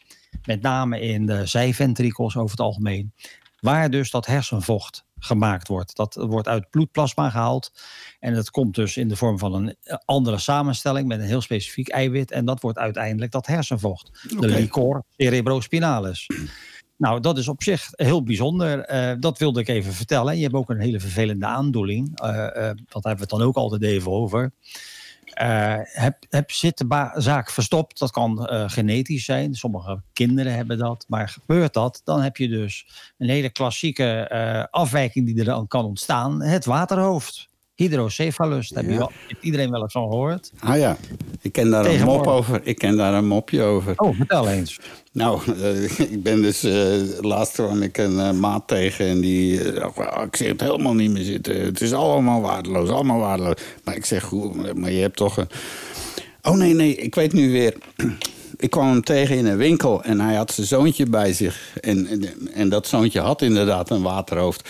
Speaker 2: met name in de zijventrikels over het algemeen, waar dus dat hersenvocht gemaakt wordt. Dat wordt uit bloedplasma gehaald en dat komt dus in de vorm van een andere samenstelling met een heel specifiek eiwit en dat wordt uiteindelijk dat hersenvocht. De licor cerebrospinalis. Nou, dat is op zich heel bijzonder. Eh, dat wilde ik even vertellen. Je hebt ook een hele vervelende aandoening. Dat hebben we het dan ook altijd even over. Eh, heb, heb, zit de zaak verstopt? Dat kan eh, genetisch zijn. Sommige kinderen hebben dat. Maar gebeurt dat, dan heb je dus een hele klassieke eh, afwijking die er dan kan ontstaan. Het waterhoofd. Hydrocephalus. Daar heb je
Speaker 1: Ja.
Speaker 2: wel, heeft iedereen wel eens van gehoord.
Speaker 3: Ah ja, ik ken daar een mop over. Ik ken daar een mopje over.
Speaker 2: Oh, vertel eens.
Speaker 3: Nou, eh, ik ben dus eh laatst kwam ik een eh, maat tegen en die "Ah, ik zie het helemaal niet meer zitten. Het is allemaal waardeloos, allemaal waardeloos. Maar ik zeg, goed, maar je hebt toch een, Oh nee, nee, ik weet nu weer. Ik kwam hem tegen in een winkel en hij had zijn zoontje bij zich. En, en, en dat zoontje had inderdaad een waterhoofd.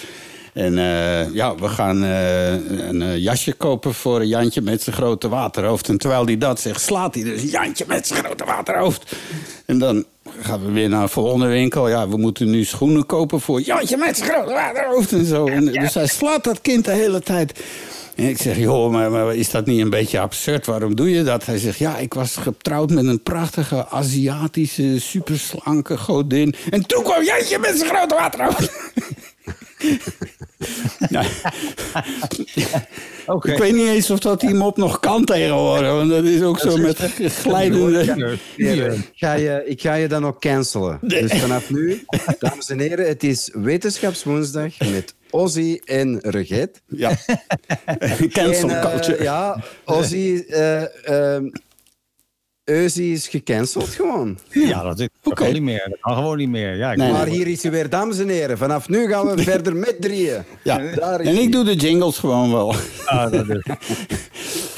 Speaker 3: En eh, ja, we gaan eh, een eh, jasje kopen voor Jantje met zijn grote waterhoofd. En terwijl hij dat zegt, slaat hij dus Jantje met zijn grote waterhoofd. En dan gaan we weer naar de volgende winkel. Ja, we moeten nu schoenen kopen voor Jantje met zijn grote waterhoofd en zo. En, dus hij slaat dat kind de hele tijd. En ik zeg, joh, maar, maar is dat niet een beetje absurd? Waarom doe je dat? Hij zegt, ja, ik was getrouwd met een prachtige Aziatische, superslanke godin. En toen kwam Jantje met zijn grote waterhoofd. Ik weet niet eens of dat die mop nog kan tegenwoordig. Want dat is ook zo met glijdende...
Speaker 1: Ik ga, je, ik ga je dan ook cancelen. Dus vanaf nu, dames en heren, het is Wetenschapswoensdag met Ozzy en Reget.
Speaker 3: Ja. Cancel
Speaker 1: En, eh, ja, Ozzy... eh ehm, Euzy is gecanceld gewoon.
Speaker 2: Ja, dat, dat
Speaker 3: Oké.
Speaker 2: kan niet meer. Dat kan gewoon niet meer. Ja,
Speaker 3: Nee,
Speaker 1: Maar hier is hij weer, dames en heren. Vanaf nu gaan we verder met drieën.
Speaker 3: Ja.
Speaker 1: Daar is
Speaker 3: En ik doe de jingles gewoon wel.
Speaker 2: Ah, dat is-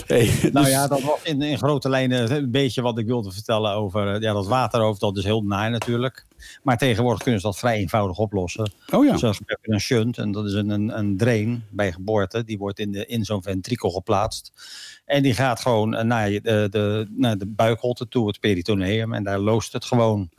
Speaker 3: Hey,
Speaker 2: Nou
Speaker 3: dus-
Speaker 2: ja, dat was in, in grote lijnen een beetje wat ik wilde vertellen over eh, ja, dat waterhoofd. Dat is heel naar natuurlijk. Maar tegenwoordig kunnen ze dat vrij eenvoudig oplossen.
Speaker 3: Oh ja.
Speaker 2: Een shunt, en dat is een, een, een drain bij geboorte. Die wordt in, de, in zo'n ventrikel geplaatst. En die gaat gewoon eh, naar, je, de, de, naar de buikholte toe, het peritoneum. En daar loost het gewoon.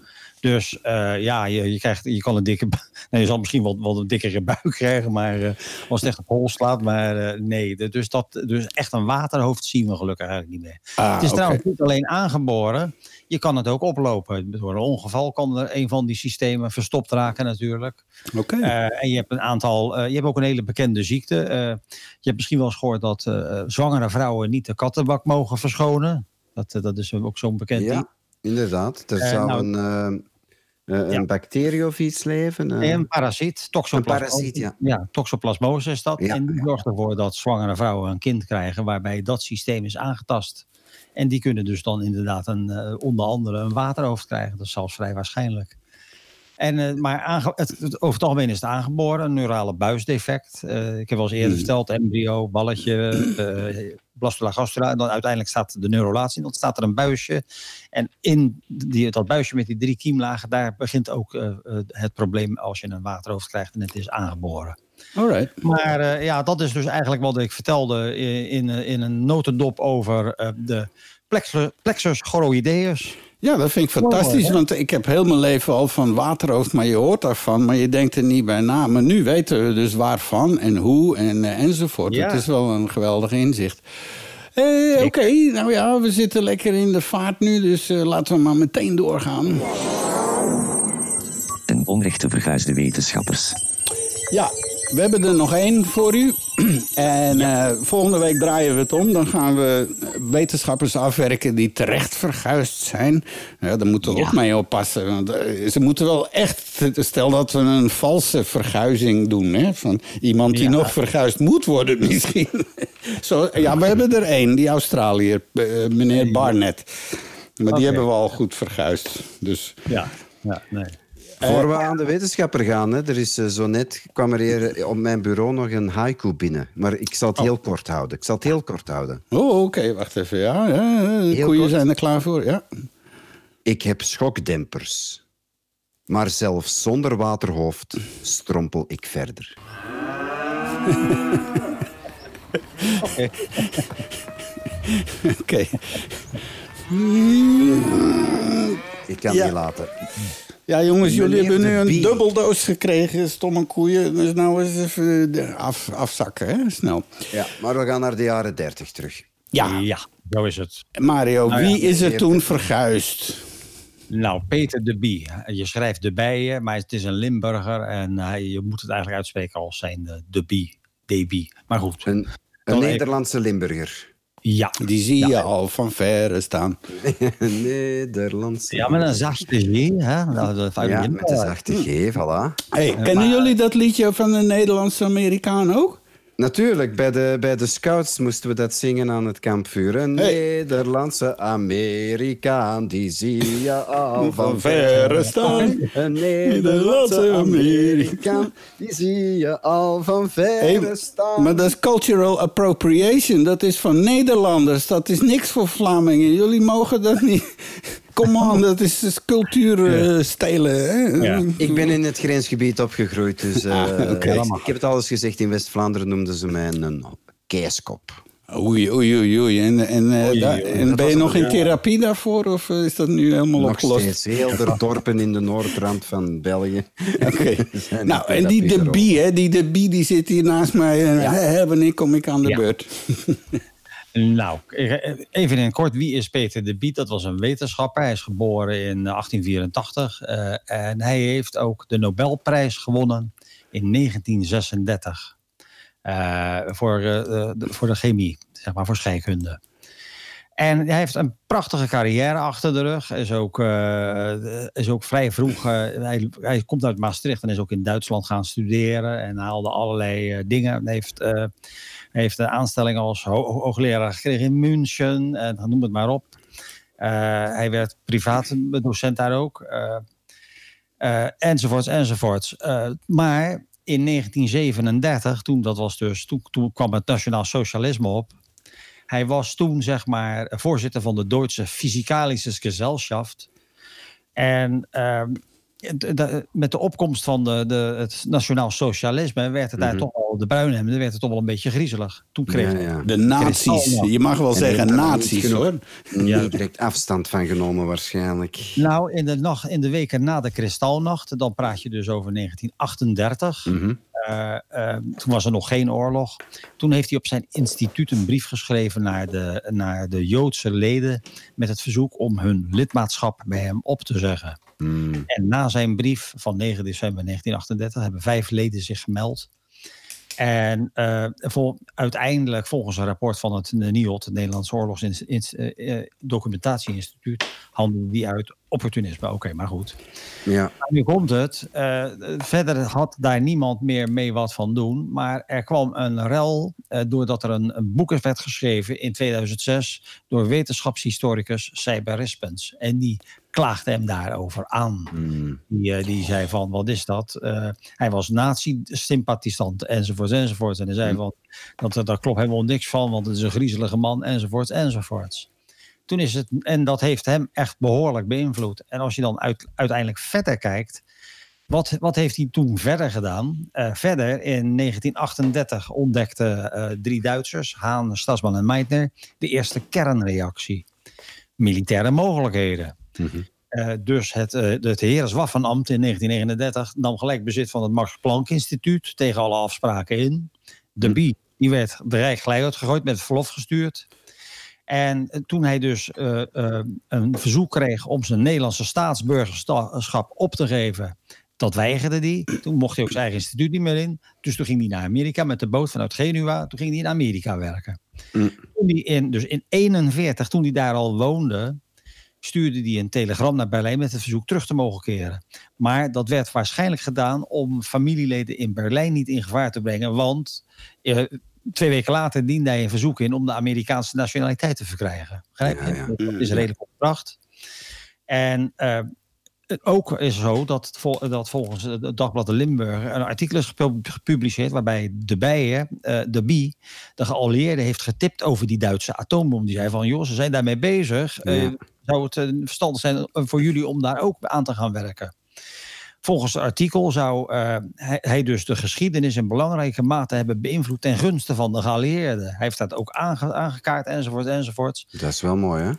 Speaker 2: Dus eh, ja, je, je, krijgt, je kan een dikke... Nou, je zal misschien wel, wel een dikkere buik krijgen, maar eh, als het echt op hol slaat. Maar eh, nee, dus, dat, dus echt een waterhoofd zien we gelukkig eigenlijk niet meer.
Speaker 3: Ah,
Speaker 2: het is trouwens niet alleen aangeboren. Je kan het ook oplopen. Door een ongeval kan er een van die systemen verstopt raken natuurlijk.
Speaker 3: Oké.
Speaker 2: En je hebt een aantal, je hebt ook een hele bekende ziekte. Je hebt misschien wel eens gehoord dat zwangere vrouwen niet de kattenbak mogen verschonen. Dat, dat is ook zo'n bekend
Speaker 1: Ja,
Speaker 2: ding.
Speaker 1: inderdaad. Er
Speaker 2: Eh,
Speaker 1: zou
Speaker 2: nou-
Speaker 1: een, een
Speaker 2: Ja.
Speaker 1: bacterie of iets leven. eh.
Speaker 2: En een parasiet, toxoplasmose.
Speaker 1: parasiet, ja.
Speaker 2: ja, toxoplasmose is dat.
Speaker 1: Ja.
Speaker 2: En die zorgt ervoor dat zwangere vrouwen een kind krijgen waarbij dat systeem is aangetast. En die kunnen dus dan inderdaad een, eh, onder andere een waterhoofd krijgen. Dat is zelfs vrij waarschijnlijk. En, eh, maar aange- het, over het algemeen is het aangeboren, een neurale buisdefect. Eh, ik heb wel eens eerder verteld, embryo, balletje, eh blastula gastrula. En dan uiteindelijk staat de neurolatie, dan staat er een buisje. En in die, dat buisje met die drie kiemlagen, daar begint ook het probleem als je een waterhoofd krijgt en het is aangeboren.
Speaker 3: Alright.
Speaker 2: Maar ja, dat is dus eigenlijk wat ik vertelde in, in, in een notendop over de plexus, plexus choroideus.
Speaker 3: Ja, dat vind ik fantastisch. Want ik heb heel mijn leven al van waterhoofd, maar je hoort daarvan, maar je denkt er niet bij na. Maar nu weten we dus waarvan en hoe en, eh, enzovoort.
Speaker 2: Ja.
Speaker 3: Het is wel een geweldig inzicht. Eh, Oké, nou ja, we zitten lekker in de vaart nu, dus eh, laten we maar meteen doorgaan.
Speaker 5: Ten onrechte verguisde wetenschappers.
Speaker 3: Ja, we hebben er nog één voor u. En eh, volgende week draaien we het om. Dan gaan we wetenschappers afwerken die terecht verguisd zijn. Ja, daar moeten we ook mee oppassen. Want eh, ze moeten wel echt... Stel dat we een valse verguizing doen. Hè, van iemand die
Speaker 2: Ja.
Speaker 3: nog verguisd moet worden misschien. Zo, ja, we hebben er één. Die Australiër, eh, meneer Barnett. Maar die hebben we al goed verguisd. Dus
Speaker 2: Ja, ja nee.
Speaker 1: Voor we aan de wetenschapper gaan, hè, er is eh, zo net kwam er hier op mijn bureau nog een haiku binnen. Maar ik zal het heel kort houden. Ik zal het heel kort houden.
Speaker 3: Oh, oké, wacht even. Ja, ja, de koeien
Speaker 1: kort.
Speaker 3: zijn er klaar voor. Ja.
Speaker 1: Ik heb schokdempers. Maar zelfs zonder waterhoofd strompel ik verder.
Speaker 3: Oké.
Speaker 1: Ik kan
Speaker 3: Ja.
Speaker 1: niet laten.
Speaker 3: Ja, jongens, jullie hebben nu een dubbeldoos gekregen, stomme koeien. Dus nou eens even de- af, afzakken, hè? Snel.
Speaker 1: Ja, maar we gaan naar de jaren dertig terug.
Speaker 3: Ja,
Speaker 2: Ja, zo is het.
Speaker 3: Mario,
Speaker 2: Nou ja,
Speaker 3: wie is er toen verguisd?
Speaker 2: Nou, Peter de Bie. Je schrijft de bijen, maar het is een Limburger. En hij, je moet het eigenlijk uitspreken als zijn de, de Bie. De Bie. Maar goed.
Speaker 1: Een, een
Speaker 2: Dan even-
Speaker 1: Nederlandse Limburger.
Speaker 2: Ja.
Speaker 3: Die zie je al van verre staan.
Speaker 1: Nederlandse
Speaker 2: Ja, met een zachte G. Hè? Dat
Speaker 1: Ja, met de zachte G, voilà.
Speaker 3: Hey, kennen jullie dat liedje van de Nederlandse Amerikaan ook?
Speaker 1: Natuurlijk, bij de, bij de scouts moesten we dat zingen aan het kampvuur. Een
Speaker 3: Hey.
Speaker 1: Nederlandse Amerikaan, die zie je al van
Speaker 3: verre staan.
Speaker 1: Een Nederlandse Amerikaan, die zie je al van verre
Speaker 3: Hey,
Speaker 1: staan.
Speaker 3: Maar dat is cultural appropriation. Dat is van Nederlanders. Dat is niks voor Vlamingen. Jullie mogen dat niet. Kom on, dat is, is cultuur eh, stelen. Hè?
Speaker 2: Ja.
Speaker 1: Ik ben in het grensgebied opgegroeid, dus eh,
Speaker 3: Ah, oké.
Speaker 1: ik, ik heb het al eens gezegd. In West-Vlaanderen noemden ze mij een keeskop.
Speaker 3: Oei, oei, oei, oei. En, en, eh,
Speaker 2: Oei,
Speaker 3: daar-
Speaker 2: oei,
Speaker 3: en ben je nog
Speaker 1: het,
Speaker 3: in therapie daarvoor? Of eh, is dat nu helemaal
Speaker 1: Nog
Speaker 3: opgelost?
Speaker 1: steeds heel de dorpen in de noordrand van België.
Speaker 3: Oké. Nou, en die
Speaker 1: therapie
Speaker 3: de Bie, hè, die de Bie, die zit hier naast mij. En hè, wanneer kom ik aan de
Speaker 2: Ja.
Speaker 3: beurt?
Speaker 2: Nou, even in kort, wie is Peter de Biet? Dat was een wetenschapper. Hij is geboren in 1884 eh, en hij heeft ook de Nobelprijs gewonnen in 1936 eh, voor, eh, de, voor de chemie, zeg maar voor scheikunde. En hij heeft een prachtige carrière achter de rug. Is ook, eh, is ook vrij vroeg. eh, hij, komt uit Maastricht en is ook in Duitsland gaan studeren. En haalde allerlei eh, dingen. Hij heeft, eh, heeft een aanstelling als ho- ho- hoogleraar gekregen in München. En noem het maar op. Eh, hij werd privaat docent daar ook. eh, eh, enzovoorts, enzovoorts. Eh, maar in 1937, toen, dat was dus, toen, kwam het nationaal socialisme op. Hij was toen, zeg maar, voorzitter van de Duitse Physikalische Gesellschaft. En ehm, met de opkomst van de, de, het nationaal socialisme werd het daar
Speaker 1: Mhm.
Speaker 2: toch al, de bruinhemden, werd het toch wel een beetje griezelig. Toen kreeg
Speaker 1: Ja, ja.
Speaker 3: De nazi's. Je mag wel
Speaker 1: En
Speaker 3: zeggen nazi's hoor.
Speaker 1: Niet direct afstand van genomen waarschijnlijk.
Speaker 2: Nou, in de, nacht, in de weken na de Kristalnacht, dan praat je dus over 1938.
Speaker 1: Mhm.
Speaker 2: Eh, eh, toen was er nog geen oorlog. Toen heeft hij op zijn instituut een brief geschreven naar de, naar de Joodse leden. met het verzoek om hun lidmaatschap bij hem op te zeggen.
Speaker 1: Mm.
Speaker 2: En na zijn brief van 9 december 1938 hebben vijf leden zich gemeld. En eh, vol, uiteindelijk, volgens een rapport van het NIOD, het Nederlands Oorlogsdocumentatieinstituut, handelde die uit opportunisme. Oké, maar goed.
Speaker 1: Ja.
Speaker 2: Nu komt het. eh, verder had daar niemand meer mee wat van doen. Maar er kwam een rel eh, doordat er een, een boek werd geschreven in 2006 door wetenschapshistoricus Cyber Rispens. En die klaagde hem daarover aan.
Speaker 1: Mm.
Speaker 2: Die, eh, die zei van, wat is dat? Eh, hij was nazi-sympathisant enzovoort enzovoort. En hij zei van, dat, daar klopt helemaal niks van, want het is een griezelige man enzovoort enzovoort. Toen is het, en dat heeft hem echt behoorlijk beïnvloed. En als je dan uit, uiteindelijk verder kijkt, wat, wat heeft hij toen verder gedaan? Eh, verder in 1938 ontdekten eh, drie Duitsers, Haan, Stasman en Meitner, de eerste kernreactie. Militaire mogelijkheden.
Speaker 1: Mhm.
Speaker 2: Eh, dus het, eh het Heereswaffenambt in 1939 nam gelijk bezit van het Max Planck Instituut tegen alle afspraken in. De. Bie die werd de Rijk gelijk uitgegooid, met verlof gestuurd. En eh, toen hij dus een verzoek kreeg om zijn Nederlandse staatsburgerschap op te geven, dat weigerde hij. Toen mocht hij ook zijn eigen instituut niet meer in. Dus toen ging hij naar Amerika met de boot vanuit Genua. Toen ging hij in Amerika werken.
Speaker 1: Mm.
Speaker 2: Toen hij in, dus in 41, toen hij daar al woonde, stuurde hij een telegram naar Berlijn met het verzoek terug te mogen keren. Maar dat werd waarschijnlijk gedaan om familieleden in Berlijn niet in gevaar te brengen. Want eh, twee weken later diende hij een verzoek in om de Amerikaanse nationaliteit te verkrijgen. Begrijp je?
Speaker 1: Ja, ja.
Speaker 2: Dat is redelijk opgebracht. En eh, ook is zo dat, vol- dat volgens het Dagblad de Limburg een artikel is gepu- gepubliceerd waarbij de bijen, eh, de Bie, de geallieerde heeft getipt over die Duitse atoombom. Die zei van, joh, ze zijn daarmee bezig. Eh, zou het eh, verstandig zijn voor jullie om daar ook aan te gaan werken? Volgens het artikel zou hij, hij dus de geschiedenis in belangrijke mate hebben beïnvloed ten gunste van de geallieerden. Hij heeft dat ook aange- aangekaart enzovoort enzovoort.
Speaker 1: Dat is wel mooi, hè?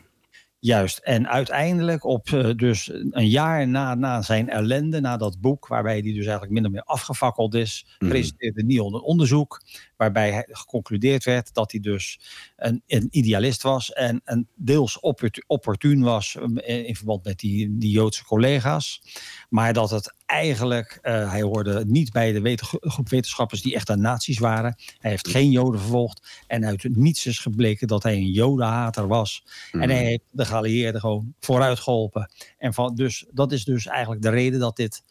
Speaker 2: Juist, en uiteindelijk op eh, dus een jaar na, na zijn ellende, na dat boek, waarbij hij dus eigenlijk min of meer afgefakkeld is,
Speaker 1: Mhm.
Speaker 2: presenteerde Niel een onderzoek waarbij geconcludeerd werd dat hij dus een, een idealist was en een deels opportu- opportun was eh, in verband met die, die Joodse collega's. Maar dat het eigenlijk, eh, hij hoorde niet bij de groep wetenschappers die echt aan nazi's waren. Hij heeft geen Joden vervolgd en uit niets is gebleken dat hij een Jodenhater was. En hij heeft de geallieerden gewoon vooruit geholpen. En van, dus, dat is dus eigenlijk de reden dat dit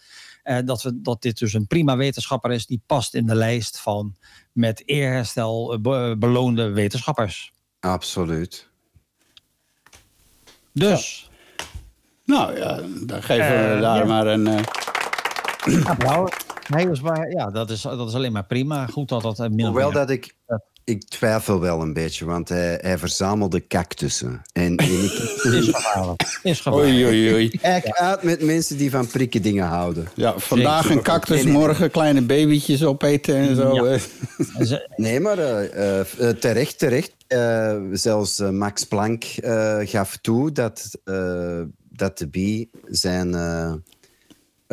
Speaker 2: dat, we, dat dit dus een prima wetenschapper is die past in de lijst van met eerherstel eh, be- beloonde wetenschappers.
Speaker 1: Absoluut.
Speaker 2: Dus,
Speaker 3: Nou ja, dan geven we
Speaker 2: Eh,
Speaker 3: daar
Speaker 2: ja.
Speaker 3: maar een... eh,
Speaker 2: applaus. Nee, dus maar, ja, dat is, dat is alleen maar prima. Goed dat dat eh, min of
Speaker 1: Hoewel dat ik... Ik twijfel wel een beetje, want hij, hij verzamelde cactussen. En, en ik
Speaker 2: is gevaarlijk. Is gevaarlijk.
Speaker 3: Oei, oei, oei.
Speaker 1: kijk uit met mensen die van prikken dingen houden.
Speaker 3: Ja, vandaag een cactus, morgen kleine babytjes opeten en zo.
Speaker 2: Ja.
Speaker 1: Nee, maar eh, eh, eh, terecht, terecht. Eh, zelfs Max Planck eh, gaf toe dat, eh, dat de bie zijn, eh,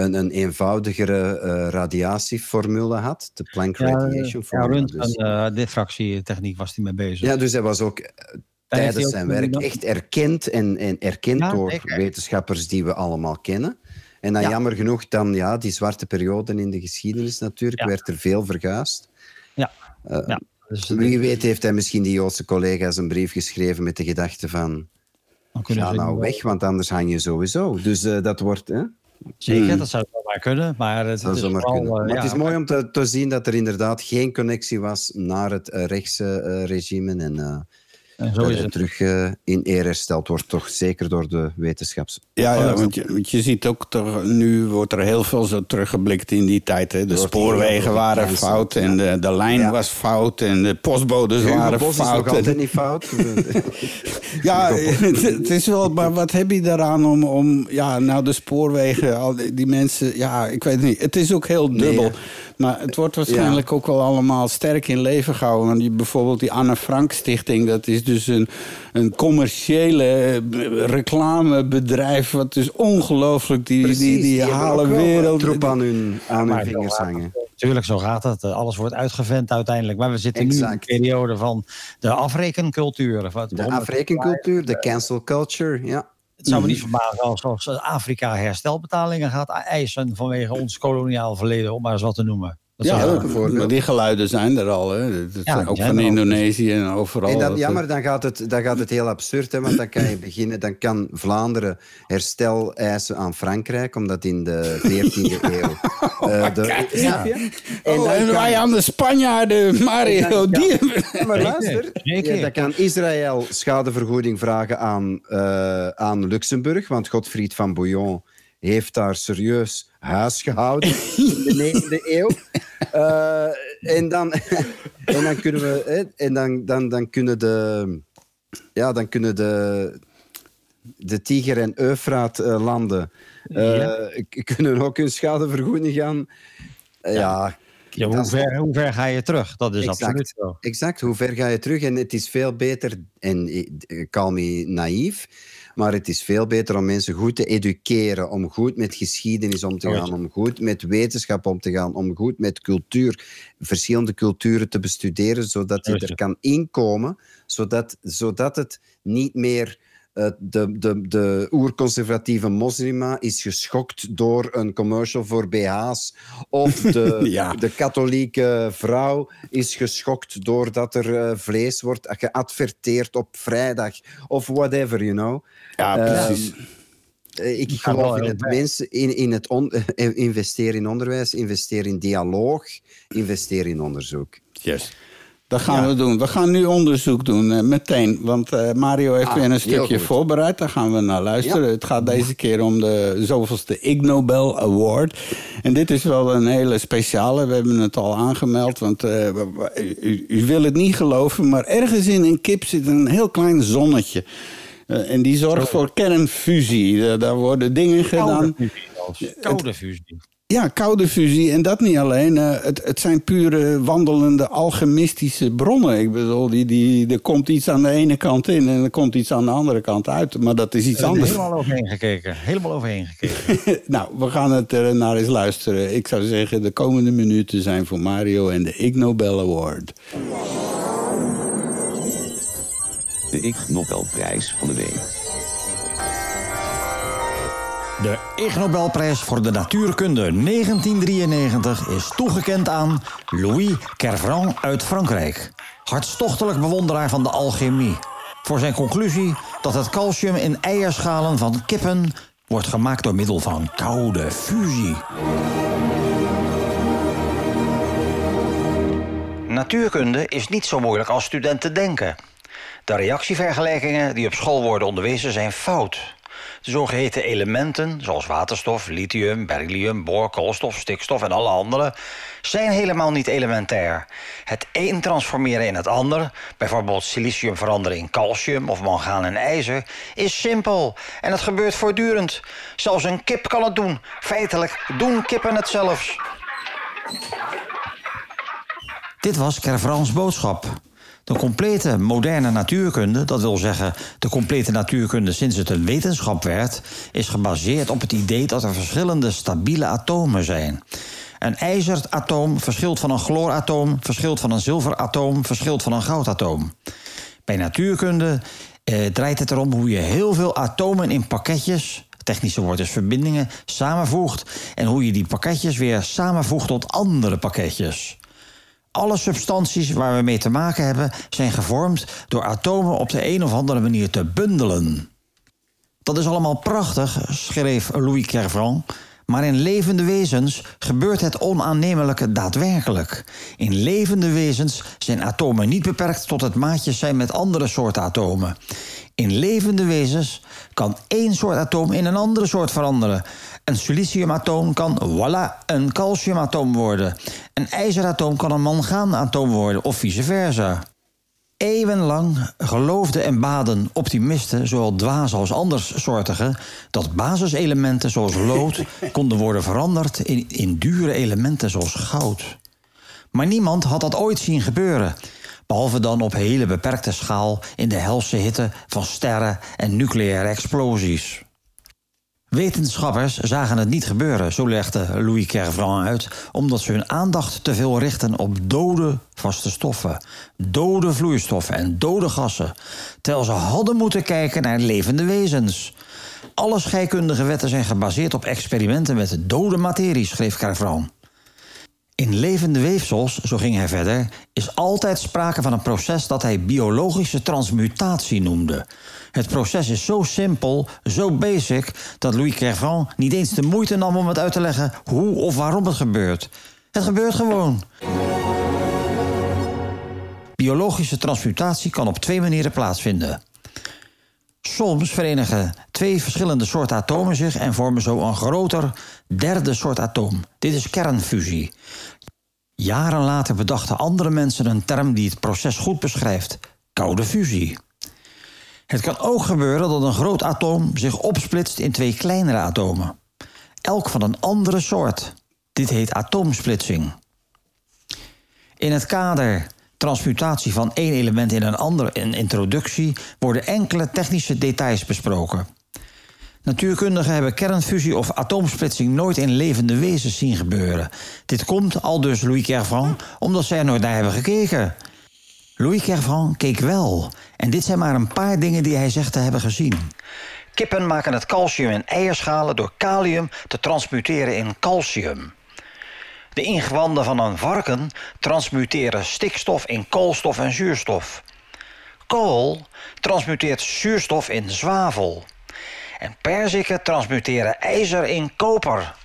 Speaker 1: een, een eenvoudigere eh, radiatieformule had. De Planck
Speaker 2: ja,
Speaker 1: Radiation
Speaker 2: ja,
Speaker 1: Formule.
Speaker 2: röntgen,
Speaker 1: dus,
Speaker 2: eh, diffractietechniek was hij mee bezig.
Speaker 1: ja, dus hij was ook eh, tijdens zijn werk echt erkend en, en erkend
Speaker 2: Ja,
Speaker 1: door
Speaker 2: zeker.
Speaker 1: wetenschappers die we allemaal kennen. En dan
Speaker 2: Ja.
Speaker 1: jammer genoeg, dan ja, die zwarte periode in de geschiedenis natuurlijk,
Speaker 2: Ja.
Speaker 1: werd er veel vergaast.
Speaker 2: Ja. Ja. Dus,
Speaker 1: Wie weet heeft hij misschien die Joodse collega's een brief geschreven met de gedachte van... Ga nou weg, want anders hang je sowieso. Dus dat wordt... Hè?
Speaker 2: Zeker, dat zou wel maar kunnen. Maar het,
Speaker 1: Dat
Speaker 2: is
Speaker 1: maar
Speaker 2: vooral,
Speaker 1: kunnen.
Speaker 2: eh,
Speaker 1: Maar
Speaker 2: ja,
Speaker 1: het is mooi om te, te zien dat er inderdaad geen connectie was naar het eh, rechtse eh, regime. En eh,
Speaker 2: en zo
Speaker 1: dat
Speaker 2: is
Speaker 1: het terug eh, in eer hersteld wordt, toch zeker door de wetenschaps...
Speaker 3: Ja, ja want, je, want je ziet ook, toch, nu wordt er heel veel zo teruggeblikt in die tijd. Hè. De spoorwegen waren fout en de, de lijn
Speaker 1: Ja.
Speaker 3: was fout en de postbodes
Speaker 1: Hugo
Speaker 3: waren
Speaker 1: Bos is
Speaker 3: fout.
Speaker 1: altijd niet fout.
Speaker 3: Ja, het, is wel, maar wat heb je daaraan om, om ja, nou de spoorwegen, al die, die mensen, ja, ik weet het niet. Het is ook heel dubbel.
Speaker 1: Nee,
Speaker 3: maar het wordt waarschijnlijk ook wel allemaal sterk in leven gehouden. Want die, bijvoorbeeld die Anne Frank Stichting, dat is dus een, een commerciële eh, reclamebedrijf. Wat dus ongelooflijk, die, die, die, halen wereld.
Speaker 1: troep aan hun, aan hun vingers hangen.
Speaker 2: Tuurlijk, zo gaat het. Eh, Alles wordt uitgevent uiteindelijk. Maar we zitten nu in een periode van de afrekencultuur. Wat-
Speaker 1: De afrekencultuur, de cancel culture, ja.
Speaker 2: Het zou me niet verbazen als, als Afrika herstelbetalingen gaat eisen vanwege ons koloniaal verleden, om maar eens wat te noemen. Dat
Speaker 3: Ja, maar die geluiden zijn er al. Hè. Dat
Speaker 2: Ja,
Speaker 3: zijn ook van. Indonesië en overal.
Speaker 1: En
Speaker 3: Dat,
Speaker 1: dan, ja, maar dan gaat, het, dan gaat het heel absurd, hè, want dan kan je beginnen, dan kan Vlaanderen herstel eisen aan Frankrijk, omdat in de 14e eeuw. eh, de, ja. En
Speaker 3: oh, en
Speaker 1: kan-
Speaker 3: wij aan de Spanjaarden, Mario. Die...
Speaker 1: Maar luister, dan kan Israël schadevergoeding vragen aan, eh, aan Luxemburg, want Godfried van Bouillon heeft daar serieus huis gehouden in de 9e eeuw. Eh, en, dan, en dan kunnen we, hè, en dan, dan, dan kunnen de, ja, dan kunnen de, de Tiger en Eufraat eh, landen eh, k- kunnen ook hun schadevergoeding gaan. Ja,
Speaker 2: Ja, hoe, ver, hoe ver ga je terug? Dat is
Speaker 1: Exact.
Speaker 2: absoluut zo.
Speaker 1: Exact, hoe ver ga je terug? En het is veel beter, en eh, call me naïef, maar het is veel beter om mensen goed te educeren, om goed met geschiedenis om te gaan, om goed met wetenschap om te gaan, om goed met cultuur, verschillende culturen te bestuderen, zodat
Speaker 2: Zo
Speaker 1: je er kan inkomen, zodat, zodat het niet meer eh, de, de, de oerconservatieve moslima is geschokt door een commercial voor BH's. Of de,
Speaker 3: Ja.
Speaker 1: de katholieke vrouw is geschokt doordat er eh, vlees wordt geadverteerd op vrijdag. Of whatever, you know.
Speaker 3: Ja,
Speaker 1: Ehm,
Speaker 3: precies.
Speaker 1: Eh, Ik geloof in het mensen, in, in het on, eh, investeren in onderwijs, investeren in dialoog, investeren in onderzoek.
Speaker 3: Yes. Dat gaan we doen. We gaan nu onderzoek doen, eh, meteen. Want eh, Mario heeft
Speaker 1: Ah,
Speaker 3: weer een stukje voorbereid. Daar gaan we naar luisteren. Het gaat deze keer om de zoveelste Ig Nobel Award. En dit is wel een hele speciale. We hebben het al aangemeld. Want eh, u, u wil het niet geloven, maar ergens in een kip zit een heel klein zonnetje. Eh, en die zorgt voor kernfusie. Eh, daar worden dingen gedaan.
Speaker 2: Koude fusie zelfs. Koude fusie.
Speaker 3: Ja, koude fusie. En dat niet alleen. eh, het, het zijn pure wandelende alchemistische bronnen. Ik bedoel, die, die, er komt iets aan de ene kant in en er komt iets aan de andere kant uit. Maar dat is iets
Speaker 2: Er
Speaker 3: anders.
Speaker 2: helemaal overheen gekeken. Helemaal overheen gekeken.
Speaker 3: nou, we gaan het er naar eens luisteren. Ik zou zeggen, de komende minuten zijn voor Mario en de Ig Nobel Award.
Speaker 4: De Ig Nobelprijs van de week.
Speaker 2: De Ig Nobelprijs voor de natuurkunde 1993 is toegekend aan Louis Kervran uit Frankrijk. Hartstochtelijk bewonderaar van de alchemie. Voor zijn conclusie dat het calcium in eierschalen van kippen wordt gemaakt door middel van koude fusie.
Speaker 6: Natuurkunde is niet zo moeilijk als studenten denken. De reactievergelijkingen die op school worden onderwezen zijn fout. De zogeheten elementen, zoals waterstof, lithium, beryllium, boor, koolstof, stikstof en alle andere, zijn helemaal niet elementair. Het een transformeren in het ander, bijvoorbeeld silicium veranderen in calcium of mangaan in ijzer, is simpel en het gebeurt voortdurend. Zelfs een kip kan het doen. Feitelijk doen kippen het zelfs.
Speaker 2: Dit was Kervrans boodschap. De complete moderne natuurkunde, dat wil zeggen de complete natuurkunde sinds het een wetenschap werd, is gebaseerd op het idee dat er verschillende stabiele atomen zijn. Een ijzeratoom verschilt van een chlooratoom, verschilt van een zilveratoom, verschilt van een goudatoom. Bij natuurkunde eh, draait het erom hoe je heel veel atomen in pakketjes, technische woord is verbindingen, samenvoegt en hoe je die pakketjes weer samenvoegt tot andere pakketjes. Alle substanties waar we mee te maken hebben zijn gevormd door atomen op de een of andere manier te bundelen. Dat is allemaal prachtig, schreef Louis Kervran. Maar in levende wezens gebeurt het onaannemelijke daadwerkelijk. In levende wezens zijn atomen niet beperkt tot het maatjes zijn met andere soorten atomen. In levende wezens kan één soort atoom in een andere soort veranderen. Een siliciumatoom kan, voilà, een calciumatoom worden. Een ijzeratoom kan een mangaanatoom worden, of vice versa. Eeuwenlang geloofden en baden optimisten, zowel dwaas als anderssoortigen, dat basiselementen zoals lood konden worden veranderd in, in dure elementen zoals goud. Maar niemand had dat ooit zien gebeuren, behalve dan op hele beperkte schaal in de helse hitte van sterren en nucleaire explosies. Wetenschappers zagen het niet gebeuren, zo legde Louis Kervran uit, omdat ze hun aandacht te veel richten op dode vaste stoffen, dode vloeistoffen en dode gassen, terwijl ze hadden moeten kijken naar levende wezens. Alle scheikundige wetten zijn gebaseerd op experimenten met dode materie, schreef Kervran. In levende weefsels, zo ging hij verder, is altijd sprake van een proces dat hij biologische transmutatie noemde. Het proces is zo simpel, zo basic, dat Louis Kervran niet eens de moeite nam om het uit te leggen hoe of waarom het gebeurt. Het gebeurt gewoon. Biologische transmutatie kan op twee manieren plaatsvinden. Soms verenigen twee verschillende soorten atomen zich en vormen zo een groter derde soort atoom. Dit is kernfusie. Jaren later bedachten andere mensen een term die het proces goed beschrijft: koude fusie. Het kan ook gebeuren dat een groot atoom zich opsplitst in twee kleinere atomen, elk van een andere soort. Dit heet atoomsplitsing. In het kader transmutatie van één element in een ander in introductie worden enkele technische details besproken. Natuurkundigen hebben kernfusie of atoomsplitsing nooit in levende wezens zien gebeuren. Dit komt, al dus Louis Kervran, omdat zij er nooit naar hebben gekeken. Louis Kervran keek wel. En dit zijn maar een paar dingen die hij zegt te hebben gezien.
Speaker 6: Kippen maken het calcium in eierschalen door kalium te transmuteren in calcium. De ingewanden van een varken transmuteren stikstof in koolstof en zuurstof. Kool transmuteert zuurstof in zwavel. En perziken transmuteren ijzer in koper.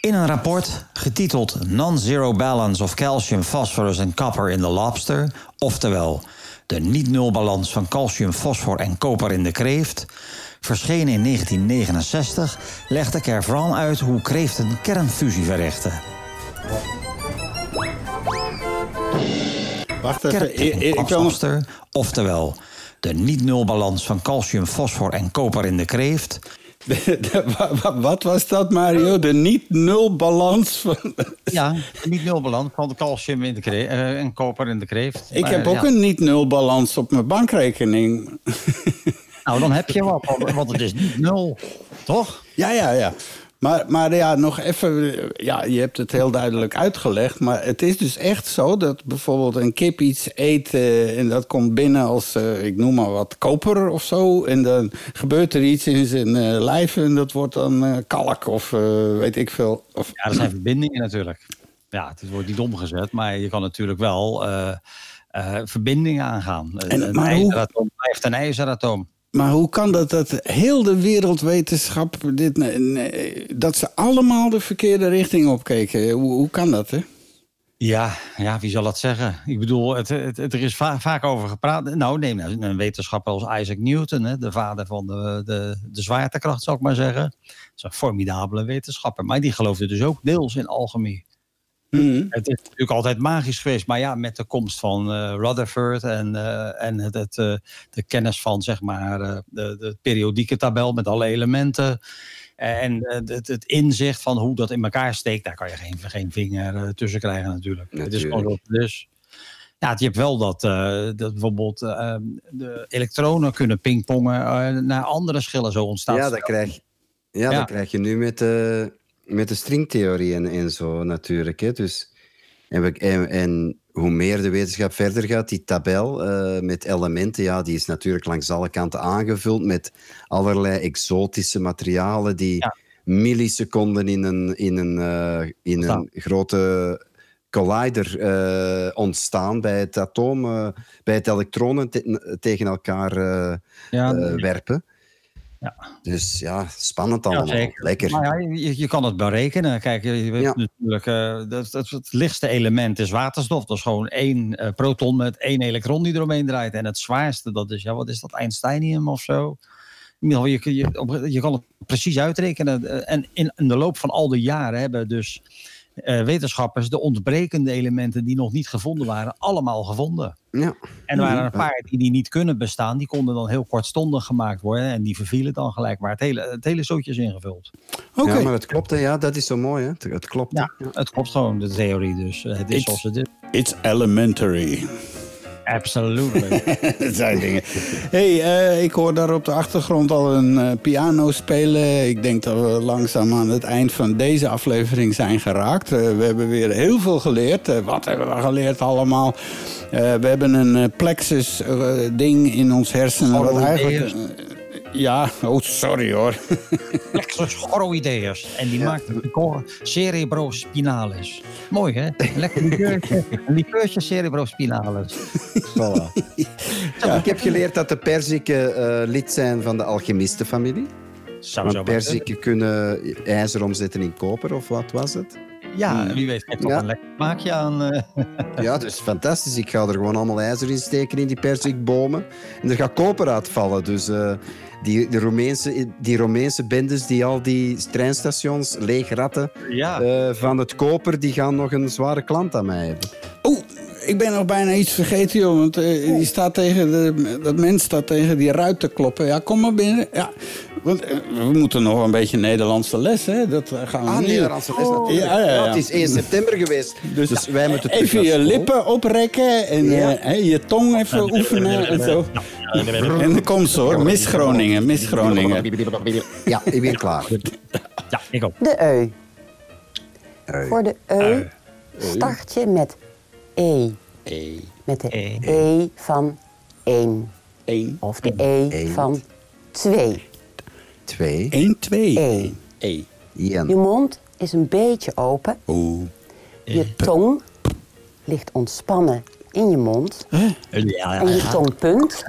Speaker 2: In een rapport getiteld Non-Zero Balance of Calcium, Phosphorus and Copper in the Lobster, oftewel de niet-nulbalans van calcium, fosfor en koper in de kreeft, verschenen in 1969, legde Kervran uit hoe kreeften kernfusie verrichten.
Speaker 3: Wacht even, ik,
Speaker 2: oftewel de niet-nulbalans van calcium, fosfor en koper in de kreeft,
Speaker 3: Wat was dat, Mario? De niet-nul-balans van...
Speaker 2: Ja, niet nulbalans van de calcium in de kreeft, eh, en koper in de kreeft.
Speaker 3: Ik
Speaker 2: Maar,
Speaker 3: heb ook
Speaker 2: ja.
Speaker 3: een niet-nul-balans op mijn bankrekening.
Speaker 2: Nou, dan heb je wat, want- want het is niet nul, toch?
Speaker 3: Ja, ja, ja. Maar, maar ja, nog even. Ja, je hebt het heel duidelijk uitgelegd. Maar het is dus echt zo dat bijvoorbeeld een kip iets eet. eh, en dat komt binnen als, eh, ik noem maar wat, koper of zo. En dan gebeurt er iets in zijn eh, lijf. En dat wordt dan kalk of weet ik veel. Of,
Speaker 2: Ja, er zijn verbindingen natuurlijk. Ja, het wordt niet omgezet, maar je kan natuurlijk wel verbindingen aangaan.
Speaker 3: En-
Speaker 2: een
Speaker 3: maar hoe-
Speaker 2: ijzeratoom blijft een ijzeratoom.
Speaker 3: Maar hoe kan dat dat heel de wereldwetenschap... Dit, dat ze allemaal de verkeerde richting opkeken? Hoe, hoe kan dat, hè?
Speaker 2: Ja, ja, wie zal dat zeggen? Ik bedoel, het, het, er is va- vaak over gepraat. Nou, neem nou een wetenschapper als Isaac Newton, hè, de vader van de, de, de zwaartekracht, zou ik maar zeggen. Dat is een formidabele wetenschapper. Maar die geloofde dus ook deels in alchemie.
Speaker 3: Mhm.
Speaker 2: Het is natuurlijk altijd magisch geweest, maar ja, met de komst van eh, Rutherford en, eh, en het, het, eh, de kennis van zeg maar de, de periodieke tabel met alle elementen. En het, het inzicht van hoe dat in elkaar steekt, daar kan je geen, geen vinger tussen krijgen natuurlijk. Het is gewoon dus. Ja, je hebt wel dat, dat bijvoorbeeld de elektronen kunnen pingpongen naar andere schillen zo ontstaan.
Speaker 1: Ja, dat krijg, ja,
Speaker 2: Ja.
Speaker 1: dat krijg je nu met met de stringtheorie en, en zo natuurlijk. Hè. Dus, en, we, en, en hoe meer de wetenschap verder gaat, die tabel eh, met elementen, ja, die is natuurlijk langs alle kanten aangevuld met allerlei exotische materialen die
Speaker 2: Ja.
Speaker 1: milliseconden in een, in een, eh, in een grote collider eh, ontstaan bij het atoom, bij het elektronen te- tegen elkaar
Speaker 2: ja,
Speaker 1: werpen.
Speaker 2: Ja.
Speaker 1: Dus ja, spannend allemaal. Lekker.
Speaker 2: Nou ja, je, je kan het berekenen. Kijk, je weet
Speaker 1: Ja.
Speaker 2: natuurlijk, eh, dat, dat, het lichtste element is waterstof. Dat is gewoon één eh, proton met één elektron die eromheen draait. En het zwaarste, dat is, ja, wat is dat, Einsteinium of zo? Je, je, je kan het precies uitrekenen. En in, in de loop van al die jaren hebben dus eh, wetenschappers de ontbrekende elementen die nog niet gevonden waren, allemaal gevonden.
Speaker 1: Ja.
Speaker 2: En er waren er een paar die, die niet kunnen bestaan. Die konden dan heel kortstondig gemaakt worden. En die vervielen dan gelijk. Maar het hele, het hele zootje is ingevuld.
Speaker 3: Oké.
Speaker 1: ja, maar het klopt. Hè. Ja, dat is zo mooi. Hè. Het, het klopt.
Speaker 2: Ja, het klopt gewoon, de theorie. Dus het is
Speaker 3: It's-
Speaker 2: zoals het is.
Speaker 3: It's elementary.
Speaker 2: Absolutely.
Speaker 3: dat zijn dingen. hey, eh, ik hoor daar op de achtergrond al een eh, piano spelen. Ik denk dat we langzaam aan het eind van deze aflevering zijn geraakt. Eh, we hebben weer heel veel geleerd. Wat hebben we geleerd allemaal? Eh, we hebben een eh, plexus-ding in ons hersenen. Wat eigenlijk, ja, oh sorry hoor.
Speaker 2: Plexus choroideus. En die maakt de cor cerebrospinalis. Mooi, hè? Een Lekker likeurtje. Een likeurtje cerebrospinalis.
Speaker 1: Voilà. Ik heb geleerd dat de perziken eh, lid zijn van de alchemistenfamilie.
Speaker 2: Zou zo
Speaker 1: Want perziken kunnen ijzer omzetten in koper, of wat was het?
Speaker 2: Ja, wie weet geeft toch
Speaker 1: Ja.
Speaker 2: een lekker maakje aan. eh,
Speaker 1: Ja, dus fantastisch. Ik ga er gewoon allemaal ijzer in steken in die perzikbomen. En er gaat koper uitvallen. Dus eh, die, de Romeinse, die Romeinse bendes die al die treinstations leeg ratten
Speaker 2: ja.
Speaker 1: eh, van het koper, die gaan nog een zware klant aan mij hebben.
Speaker 3: Oeh, ik ben nog bijna iets vergeten, joh. Want eh, die staat tegen de, dat mens staat tegen die ruit te kloppen. Ja, kom maar binnen. Ja, we moeten nog een beetje Nederlandse les, hè? Dat eh, gaan we
Speaker 1: Ah,
Speaker 3: niet-
Speaker 1: Nederlandse les natuurlijk.
Speaker 3: Ja, ja, ja.
Speaker 1: het is 1 september geweest. Dus, wij moeten terug
Speaker 3: Even je lippen oprekken en
Speaker 1: Ja.
Speaker 3: eh, hè, je tong even oefenen en zo. En dan komt ze hoor, Miss Groningen, Miss Groningen.
Speaker 1: Ja, ik ben klaar.
Speaker 2: ja, ik ook.
Speaker 7: De eu.
Speaker 1: Ui.
Speaker 7: Voor de eu start je met e. Met de
Speaker 2: E.
Speaker 7: e van 1.
Speaker 3: Eén,
Speaker 7: Of de e van 2.
Speaker 1: Twee.
Speaker 3: één, twee.
Speaker 7: E.
Speaker 3: Eén.
Speaker 7: Je mond is een beetje open.
Speaker 3: Oeh.
Speaker 7: Je tong ligt ontspannen in je mond.
Speaker 2: Ja,
Speaker 7: En je tongpunt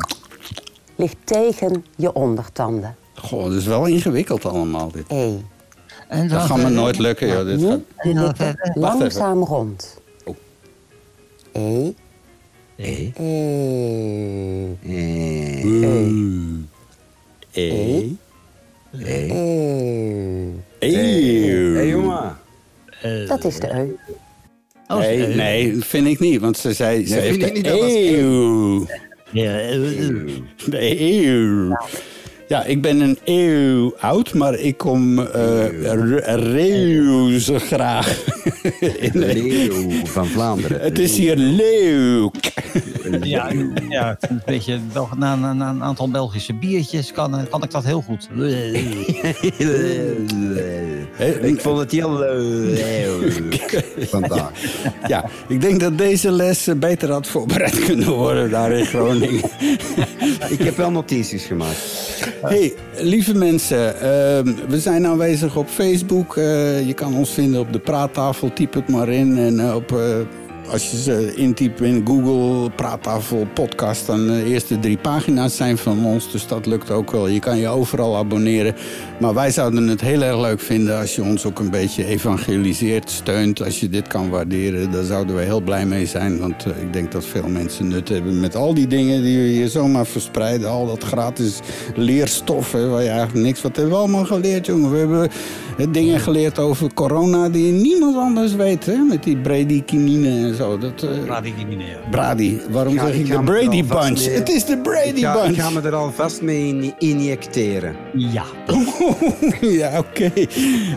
Speaker 7: ligt tegen je ondertanden.
Speaker 3: Goh, dat is wel ingewikkeld allemaal dit.
Speaker 7: E.
Speaker 2: En
Speaker 3: Dat gaat me nooit lukken, joh. Dit
Speaker 7: Nu
Speaker 3: gaat...
Speaker 7: je lippen langzaam rond.
Speaker 3: Oh.
Speaker 7: E.
Speaker 1: E.
Speaker 7: E.
Speaker 1: E.
Speaker 3: E.
Speaker 1: E.
Speaker 7: E.
Speaker 1: Hé, jongen.
Speaker 7: Dat is de eu.
Speaker 3: Nee, nee, dat vind ik niet, want ze zei... Ze
Speaker 1: Nee,
Speaker 3: heeft de
Speaker 1: niet,
Speaker 3: eeuw.
Speaker 2: Ja, eh, eh.
Speaker 3: De eeuw. Ja, ik ben een eeuw oud, maar ik kom uh, reuze graag. In de-
Speaker 1: Leeuw van Vlaanderen.
Speaker 3: Het is hier leuk.
Speaker 2: Ja, ja, een beetje, na, na, na een aantal Belgische biertjes kan, eh, kan ik dat heel goed.
Speaker 1: Ik vond het heel leuk vandaag.
Speaker 3: Ja, ik denk dat deze les eh, beter had voorbereid kunnen worden daar in Groningen.
Speaker 1: Ik heb wel notities gemaakt.
Speaker 3: Hey, lieve mensen, ehm, we zijn aanwezig op Facebook. Eh, je kan ons vinden op de praattafel, typ het maar in. En eh, op, eh, als je ze intypt in Google Praattafel podcast, dan de eerste drie pagina's zijn van ons. Dus dat lukt ook wel. Je kan je overal abonneren. Maar wij zouden het heel erg leuk vinden als je ons ook een beetje evangeliseert, steunt. Als je dit kan waarderen, daar zouden we heel blij mee zijn. Want eh, ik denk dat veel mensen nut hebben met al die dingen die we hier zomaar verspreiden. Al dat gratis leerstof, hè, waar je eigenlijk niks... Wat hebben we allemaal geleerd, jongen? We hebben eh, dingen geleerd over corona die niemand anders weet. Hè? Met die bradykinine en zo. Dat, eh,
Speaker 2: Radikimine, ja.
Speaker 3: Brady. Waarom
Speaker 1: Ik ga-
Speaker 3: zeg ik
Speaker 1: ik
Speaker 3: de Brady Bunch? Het is de Brady
Speaker 1: Ik ga, ik
Speaker 3: Bunch.
Speaker 1: ga me er alvast mee in- injecteren.
Speaker 2: Ja.
Speaker 3: ja, oké.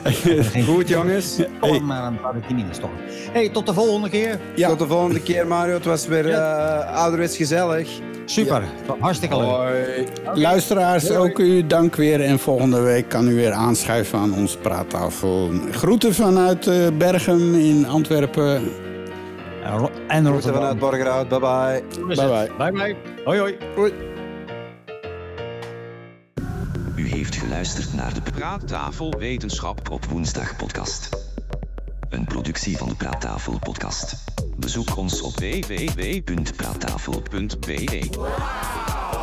Speaker 1: Goed, jongens.
Speaker 2: Hey. maar een radikimine toch. Hey, tot de volgende keer.
Speaker 3: Ja.
Speaker 1: Tot de volgende keer, Mario. Het was weer eh ouderwets gezellig.
Speaker 2: Super. Hartstikke leuk.
Speaker 1: Hoi.
Speaker 3: Luisteraars, ook u dank weer. En volgende week kan u weer aanschuiven aan ons praattafel. Groeten vanuit eh, Bergen in Antwerpen.
Speaker 2: En Ro- En
Speaker 1: Groeten
Speaker 2: Rotterdam.
Speaker 1: vanuit Borgerhout. Bye bye.
Speaker 2: Bye
Speaker 3: Bye
Speaker 2: bye. Bye bye. Hoi hoi.
Speaker 5: Geluisterd naar de
Speaker 4: Praattafel Wetenschap.
Speaker 5: Op Woensdag podcast. Een productie van de Praattafel podcast. Bezoek ons op
Speaker 4: www.praattafel.be